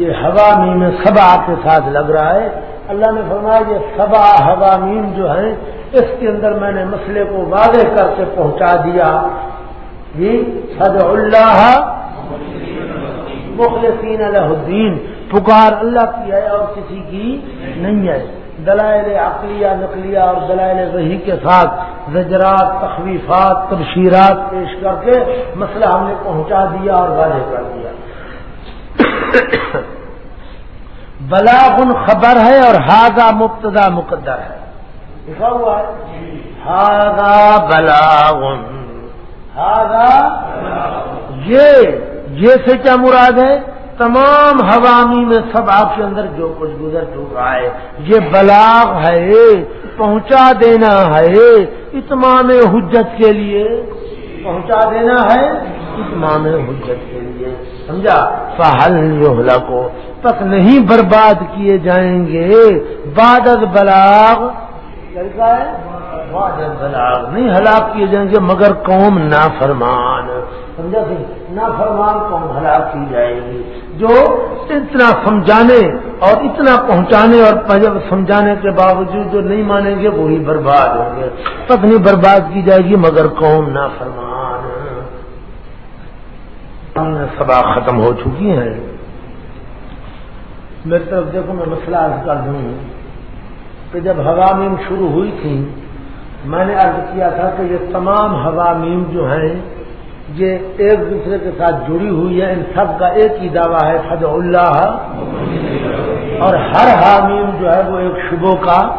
یہ ہوا میم سبا کے ساتھ لگ رہا ہے۔ اللہ نے فرمایا یہ سبا ہوا میم جو ہے، اس کے اندر میں نے مسئلے کو واضح کر کے پہنچا دیا۔ جی سد اللہ مخلصین علیہ الدین۔ پکار اللہ کی ہے اور کسی کی نہیں ہے۔ دلائل عقلیہ، نقلیہ اور دلائل وحی کے ساتھ زجرات، تخویفات، تبشیرات پیش کر کے مسئلہ ہم نے پہنچا دیا اور واضح کر دیا۔ بلاغن خبر ہے اور ہاگا مبتدا مقدر ہے۔ لکھا ہوا ہے۔ ہاگا بلاغن ہاگا یہ سے کیا مراد ہے؟ تمام حوامی میں سب آپ کے اندر جو کچھ گزر چکا ہے، یہ بلاغ ہے، پہنچا دینا ہے اتمام حجت کے لیے۔ پہنچا دینا ہے اتمام حجت کے لیے۔ سمجھا؟ فہل جو کو تک نہیں برباد کیے جائیں گے۔ بادت بلاغ ہے؟ بلاغ۔ نہیں ہلاک کیے جائیں گے، مگر قوم نافرمان۔ سمجھا سی نافرمان قوم ہلاک کی جائے گی۔ جو اتنا سمجھانے اور اتنا پہنچانے اور سمجھانے کے باوجود جو نہیں مانیں گے، وہی برباد ہوں گے۔ تک نہیں برباد کی جائے گی، مگر قوم نافرمان۔ سبا ختم ہو چکی ہیں۔ میری طرف دیکھو میں مسئلہ عرض کر دوں کہ جب حوامیم شروع ہوئی تھی، میں نے عرض کیا تھا کہ یہ تمام حوامیم جو ہیں، یہ ایک دوسرے کے ساتھ جڑی ہوئی ہے ان سب کا ایک ہی دعویٰ ہے فض اللہ۔ اور ہر حامیم جو ہے وہ ایک شبوں کا۔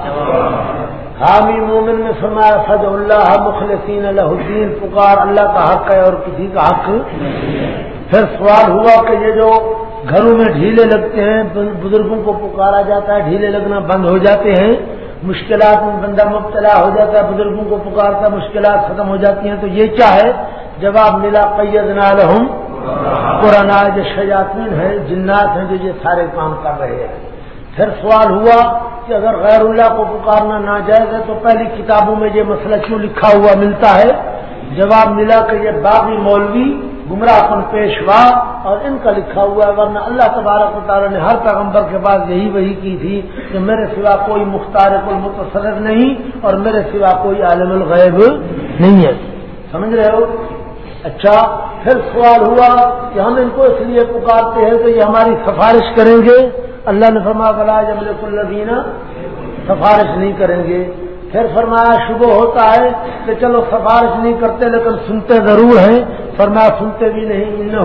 حامی مومن میں فرمایا فض اللہ مخلصین اللہ الدین، پکار اللہ کا حق ہے اور کسی کا حق پھر سوال ہوا کہ یہ جو گھروں میں ڈھیلے لگتے ہیں، بزرگوں کو پکارا جاتا ہے، ڈھیلے لگنا بند ہو جاتے ہیں، مشکلات میں بندہ مبتلا ہو جاتا ہے، بزرگوں کو پکارتا مشکلات ختم ہو جاتی ہیں، تو یہ کیا ہے؟ جواب ملا قید نالحم قرآن جو شیاتین ہیں، جنات ہیں جو یہ سارے کام کر رہے ہیں۔ پھر سوال ہوا کہ اگر غیر اللہ کو پکارنا ناجائز ہے، تو پہلی کتابوں میں یہ مسئلہ کیوں لکھا ہوا ملتا ہے؟ جواب ملا کہ یہ باغی مولوی گمراہ کن پیشوا اور ان کا لکھا ہوا ہے، ورنہ اللہ تبارک و تعالیٰ نے ہر پیغمبر کے بعد یہی وہی کی تھی کہ میرے سوا کوئی مختار کوئی متصرف نہیں اور میرے سوا کوئی عالم الغیب نہیں ہے۔ سمجھ رہے ہو؟ اچھا پھر سوال ہوا کہ ہم ان کو اس لیے پکارتے ہیں کہ یہ ہماری سفارش کریں گے؟ اللہ نے فرما بلا جب الدینہ سفارش نہیں کریں گے۔ پھر فرمایا، شبہ ہوتا ہے کہ چلو سفارش نہیں کرتے لیکن سنتے ضرور ہیں۔ فرمایا، سنتے بھی نہیں نہ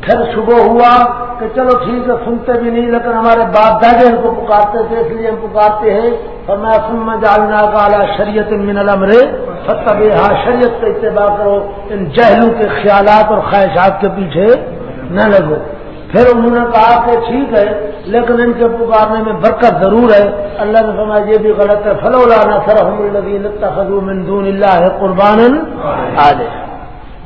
پھر شبہ ہوا کہ چلو ٹھیک ہے، سنتے بھی نہیں، لیکن ہمارے باپ دادے ان کو پکارتے تھے، اس لیے ہم پکارتے ہیں۔ فرمایا سن میں جالنا کالا شریعت من المرے فتب ہاں شریعت کا اتباع کرو، ان جہلوں کے خیالات اور خواہشات کے پیچھے نہ لگو۔ پھر انہوں نے کہا کہ ٹھیک ہے، لیکن ان کے پکارنے میں برکت ضرور ہے۔ اللہ نے فرمایا، یہ بھی غلط ہے۔ فلولانا سر دون اللہ قربان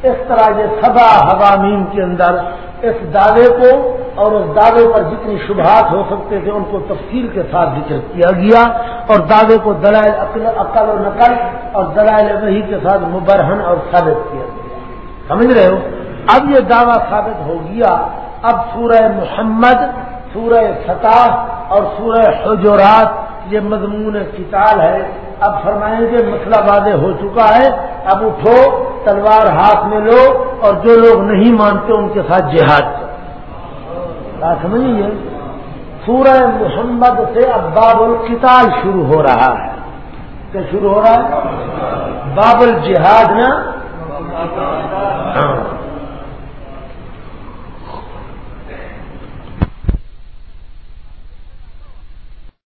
اس طرح یہ سبا حوامین کے اندر اس دعوے کو اور اس دعوے پر جتنی شبہات ہو سکتے تھے، ان کو تفصیل کے ساتھ ذکر کیا گیا۔ اور دعوے کو دلائل عقل و نقل اور دلائل وہی کے ساتھ مبرہن اور ثابت کیا گیا۔ سمجھ رہے ہو؟ اب یہ دعویٰ ثابت ہو گیا۔ اب سورہ محمد، سورہ فتح اور سورہ حجورات یہ مضمون کتاب ہے۔ اب فرمائیں گے مسئلہ واضح ہو چکا ہے۔ اب اٹھو، تلوار ہاتھ میں لو اور جو لوگ نہیں مانتے ان کے ساتھ جہاد کرو۔ سمجھیے سورہ محمد سے اب باب القتال شروع ہو رہا ہے۔ کیا شروع ہو رہا ہے؟ باب الجہاد نا؟ ہاں۔